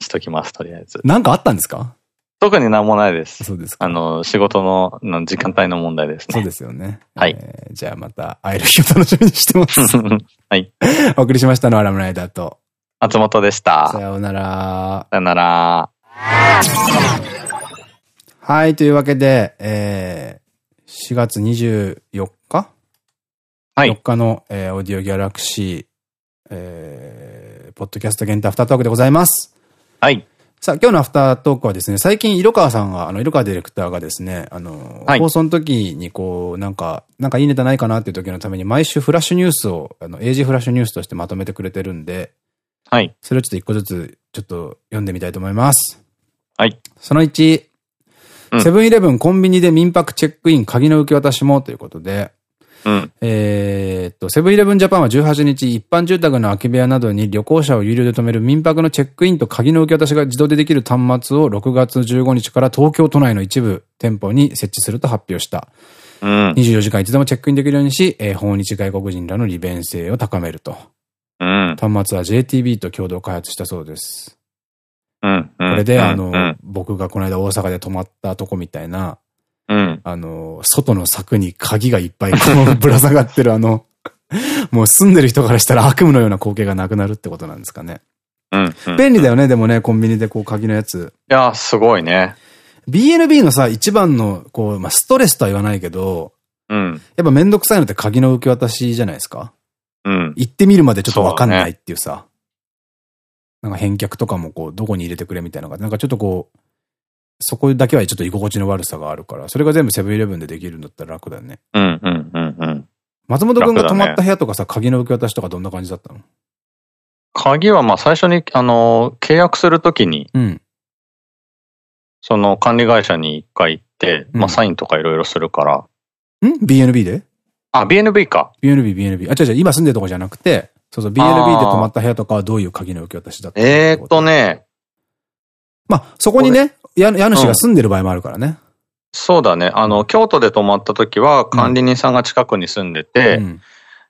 しときます、とりあえず。なんかあったんですか？特になんもないです。そうですあの、仕事のの時間帯の問題ですね。そうですよね。はい。えー、じゃあまた会える日を楽しみにしてます。はい。お送りしましたのはラムライダーと。松本でした。さようなら。さようなら。はい、というわけで、えー、4月24日？はい。4日の、えー、オーディオギャラクシー、えー、ポッドキャスト限定アフタートークでございます。はい。さあ、今日のアフタートークはですね、最近、色川さんが、あの、色川ディレクターがですね、あの、はい、放送の時にこう、なんか、なんかいいネタないかなっていう時のために、毎週フラッシュニュースを、あの、英字フラッシュニュースとしてまとめてくれてるんで、はい。それをちょっと一個ずつ、ちょっと読んでみたいと思います。はい。その1、セブンイレブンコンビニで民泊チェックイン、鍵の受け渡しもということで、うん、えっと、セブンイレブンジャパンは18日、一般住宅の空き部屋などに旅行者を有料で止める民泊のチェックインと鍵の受け渡しが自動でできる端末を6月15日から東京都内の一部店舗に設置すると発表した。うん、24時間いつでもチェックインできるようにし、えー、訪日外国人らの利便性を高めると。うん、端末は JTB と共同開発したそうです。うん、これで、あの、僕がこの間大阪で泊まったとこみたいな、うん。あの、外の柵に鍵がいっぱいこう ぶら下がってるあの、もう住んでる人からしたら悪夢のような光景がなくなるってことなんですかね。うん。便利だよね、でもね、コンビニでこう鍵のやつ。いや、すごいね。BNB のさ、一番の、こう、まあ、ストレスとは言わないけど、うん。やっぱめんどくさいのって鍵の受け渡しじゃないですか？うん。行ってみるまでちょっとわかんないっていうさ。うね、なんか返却とかもこう、どこに入れてくれみたいなのが、なんかちょっとこう、そこだけはちょっと居心地の悪さがあるから、それが全部セブンイレブンでできるんだったら楽だよね。うんうんうんうん。松本くんが泊まった部屋とかさ、ね、鍵の受け渡しとかどんな感じだったの？鍵はまあ最初に、あの、契約するときに、うん、その管理会社に一回行って、うん、まあサインとかいろいろするから。ん ?BNB で？あ、BNB か。BNB、BNB。あ、違う違う、今住んでるとこじゃなくて、そうそう、BNB で泊まった部屋とかはどういう鍵の受け渡しだったえーっとね。まあ、そこにね、家家主が住んでる場合もあるからね。そうだね。あの、京都で泊まった時は管理人さんが近くに住んでて、うん、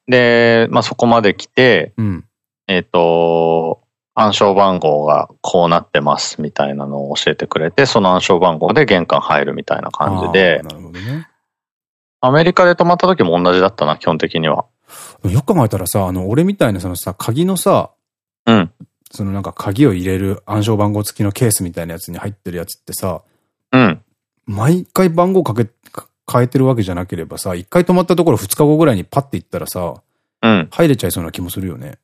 で、まあ、そこまで来て、うん、えっと、暗証番号がこうなってますみたいなのを教えてくれて、その暗証番号で玄関入るみたいな感じで、なるほどね。アメリカで泊まった時も同じだったな、基本的には。よく考えたらさ、あの、俺みたいなそのさ、鍵のさ、うん。そのなんか鍵を入れる暗証番号付きのケースみたいなやつに入ってるやつってさ、うん。毎回番号かけ、変えてるわけじゃなければさ、一回止まったところ二日後ぐらいにパッて行ったらさ、うん。入れちゃいそうな気もするよね。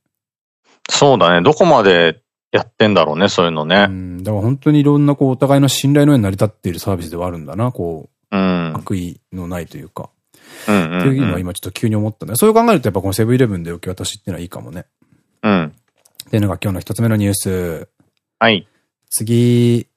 そうだね。どこまでやってんだろうね、そういうのね。うん。だから本当にいろんなこう、お互いの信頼の上に成り立っているサービスではあるんだな、こう。うん。悪意のないというか。うん。っていうのは今ちょっと急に思ったね。そういう考えるとやっぱこのセブンイレブンで受け渡しっていうのはいいかもね。うん。っていうのが今日の一つ目のニュース。はい。次。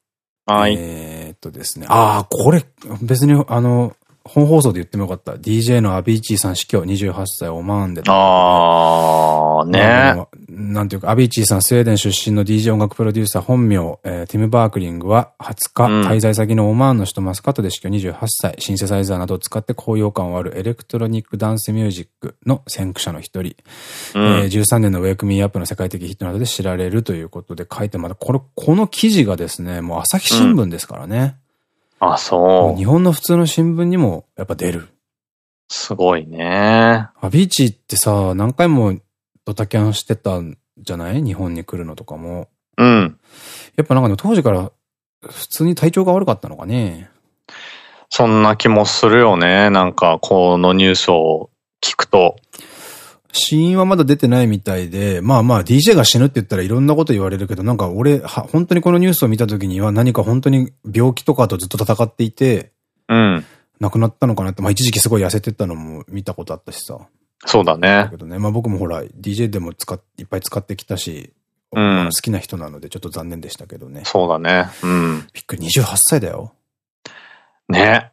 はい。えー、っとですね。ああ、これ、別に、あの、本放送で言ってもよかった。DJ の Avicii さん死去28歳オマーンで。ああ、ねなんていうか、 Avicii さんスウェーデン出身の DJ 音楽プロデューサー本名、えー、ティム・バークリングは20日、うん、滞在先のオマーンの首都マスカットで死去28歳、シンセサイザーなどを使って高揚感をあるエレクトロニックダンスミュージックの先駆者の一人。うん、えー、13年のウェイク・ミー・アップの世界的ヒットなどで知られるということで書いてまた、これ、この記事がですね、もう朝日新聞ですからね。うんあ、そう。日本の普通の新聞にもやっぱ出る。すごいね。アビーチってさ、何回もドタキャンしてたんじゃない？日本に来るのとかも。うん。やっぱなんかね、当時から普通に体調が悪かったのかね。そんな気もするよね。なんか、このニュースを聞くと。死因はまだ出てないみたいで、まあまあ DJ が死ぬって言ったらいろんなこと言われるけど、なんか俺、は、本当にこのニュースを見た時には何か本当に病気とかとずっと戦っていて、うん。亡くなったのかなって、まあ一時期すごい痩せてたのも見たことあったしさ。そうだね。だけどね、まあ僕もほら、DJ でも使っ、いっぱい使ってきたし、うん、好きな人なのでちょっと残念でしたけどね。そうだね。うん。びっくり、28歳だよ。ね。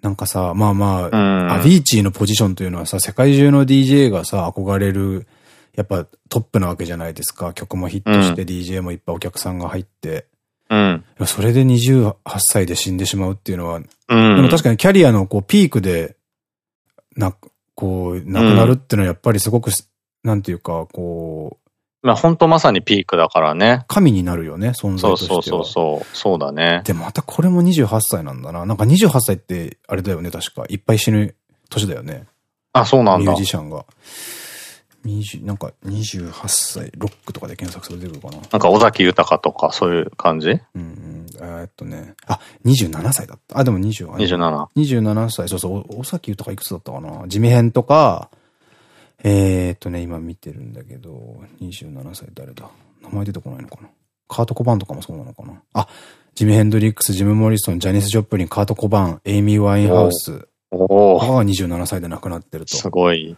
なんかさ、まあまあ、アビーチーのポジションというのはさ、世界中の DJ がさ、憧れる、やっぱトップなわけじゃないですか。曲もヒットして、うん、DJ もいっぱいお客さんが入って。うん。それで28歳で死んでしまうっていうのは、うん、でも確かにキャリアのこうピークで、な、こう、亡くなるっていうのはやっぱりすごく、なんていうか、こう、まあ本当まさにピークだからね。神になるよね、存在としては。そうそうそう。そうだね。で、またこれも28歳なんだな。なんか28歳って、あれだよね、確か。いっぱい死ぬ年だよね。あ、そうなんだ。ミュージシャンが。20、なんか28歳、ロックとかで検索すると出てくるかな。なんか尾崎豊とかそういう感じ？うんうん。えっとね。あ、27歳だった。あ、でも20、27。27歳。そうそう、尾崎豊いくつだったかな？地味編とか、えー、っとね、今見てるんだけど、27歳誰だ？名前出てこないのかな？カート・コバンとかもそうなのかな？あ、ジミ・ヘンドリックス、ジム・モリソン、ジャニス・ジョップリン、カート・コバン、エイミー・ワインハウス。おお。が27歳で亡くなってると。すごい。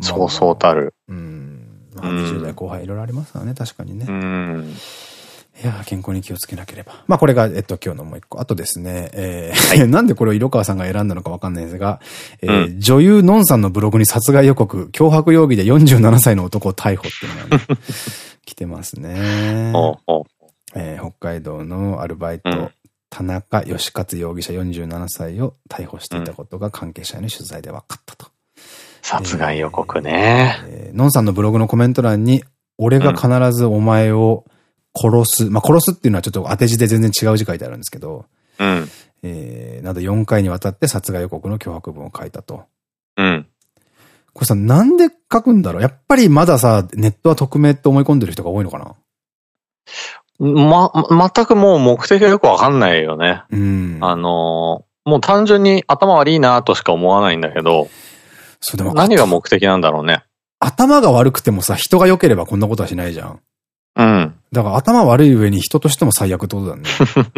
そうそうたる。うん。まあ、20代後輩いろいろありますからね、確かにね。うん。いや健康に気をつけなければ。まあこれが、えっと、今日のもう一個。あとですね、えー、はい、なんでこれを色川さんが選んだのかわかんないですが、えー、うん、女優のんさんのブログに殺害予告、脅迫容疑で47歳の男を逮捕っていうのがね、来てますね。えー、北海道のアルバイト、うん、田中義勝容疑者47歳を逮捕していたことが関係者への取材で分かったと。殺害予告ね。えー、のんさんのブログのコメント欄に、俺が必ずお前を、うん殺す。まあ、殺すっていうのはちょっと当て字で全然違う字書いてあるんですけど、うん。えー、など4回にわたって殺害予告の脅迫文を書いたと。うん。これさ、なんで書くんだろう？やっぱりまださ、ネットは匿名って思い込んでる人が多いのかな？ま、全くもう目的がよくわかんないよね。うん。あのー、もう単純に頭悪いなとしか思わないんだけど、そうでも何が目的なんだろうね。頭が悪くてもさ、人が良ければこんなことはしないじゃん。うん。だから頭悪い上に人としても最悪ってことだね。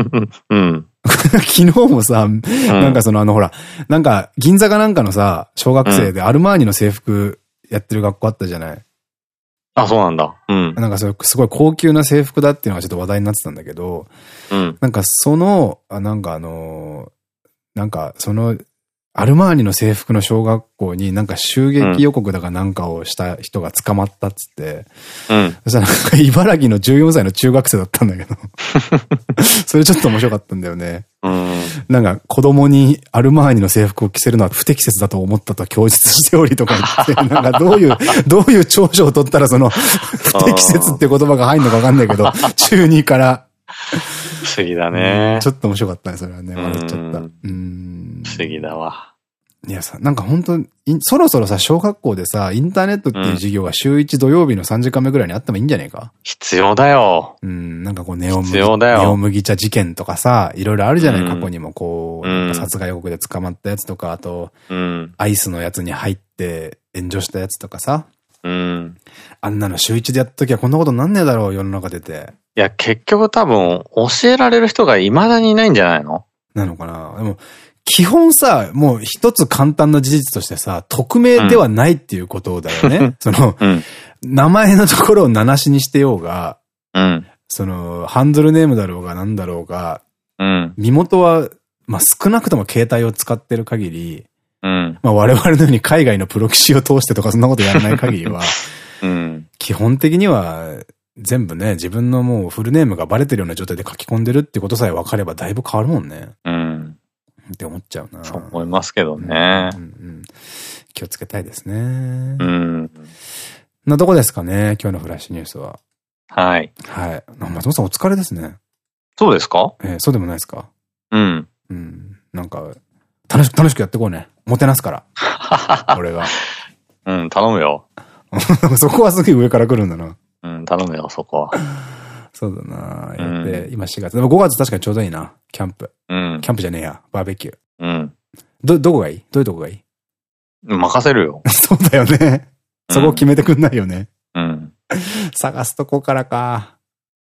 うん。昨日もさ、なんかそのあのほら、なんか銀座かなんかのさ、小学生でアルマーニの制服やってる学校あったじゃない、あ、そうなんだ。うん。なんかそすごい高級な制服だっていうのがちょっと話題になってたんだけど、うん。なんかその、あなんかあのなんかそのアルマーニの制服の小学校になんか襲撃予告だかなんかをした人が捕まったっつって、うん。そしたらなんか茨城の14歳の中学生だったんだけど それちょっと面白かったんだよね。うん。なんか子供にアルマーニの制服を着せるのは不適切だと思ったと供述しておりとか言って、なんかどういう、どういう長所を取ったらその不適切って言葉が入るのかわかんないけど、中2から 不思議だね、ちょっと面白かったね、それはね。笑っちゃった。うん。不思議だわ。いやさ、なんか本当そろそろさ、小学校でさ、インターネットっていう授業が週1土曜日の3時間目ぐらいにあってもいいんじゃねえか？必要だよ。うん、なんかこうネオ麦、ネオ麦茶事件とかさ、いろいろあるじゃない、過去にもこう、殺害予告で捕まったやつとか、あと、うん、アイスのやつに入って炎上したやつとかさ。うん。あんなの週1でやった時はこんなことなんねえだろう、世の中出て。いや、結局多分、教えられる人が未だにいないんじゃないの？なのかな？でも、基本さ、もう一つ簡単な事実としてさ、匿名ではないっていうことだよね。うん、その、うん、名前のところを名なしにしてようが、うん、その、ハンドルネームだろうが何だろうが、うん、身元は、まあ、少なくとも携帯を使ってる限り、うん、まあ我々のように海外のプロ棋士を通してとかそんなことやらない限りは、うん、基本的には全部ね、自分のもうフルネームがバレてるような状態で書き込んでるってことさえ分かればだいぶ変わるもんね。うん。って思っちゃうな。そう思いますけどね。うんうん、気をつけたいですね。うん。なとこですかね、今日のフラッシュニュースは。はい。はい。松本さんお疲れですね。そうですか？えー、そうでもないですか？うん。うん。なんか、楽しく、楽しくやってこうね。もてなすから。俺が。うん、頼むよ。そこはすげえ上から来るんだな。うん、頼むよ、そこは。そうだなやって、今4月。でも5月確かにちょうどいいな。キャンプ。うん。キャンプじゃねえや。バーベキュー。うん。ど、どこがいい？どういうとこがいい？任せるよ。そうだよね。そこ決めてくんないよね。うん。探すとこからか。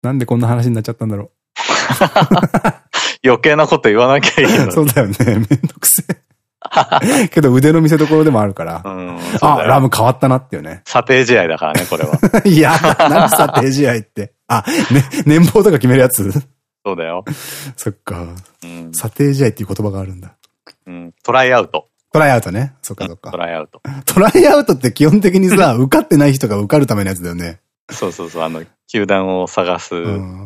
なんでこんな話になっちゃったんだろう。余計なこと言わなきゃいいのそうだよね。めんどくせえ。けど腕の見せ所でもあるから。うん、あ、ラム変わったなっていうね。査定試合だからね、これは。いや、何査定試合って。あ、ね、年俸とか決めるやつ？そうだよ。そっか。うん、査定試合っていう言葉があるんだ。うん、トライアウト。トライアウトね。そっかそっか。トライアウト。トライアウトって基本的にさ、受かってない人が受かるためのやつだよね。そうそうそう、あの、球団を探す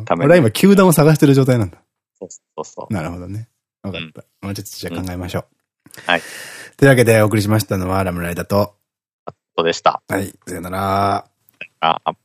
ために。俺は今球団を探してる状態なんだ。そうそうそう。なるほどね。わかった。もうちょっとじゃあ考えましょう。はい。というわけでお送りしましたのはラムライダと、とでした。はい。さよなら。あ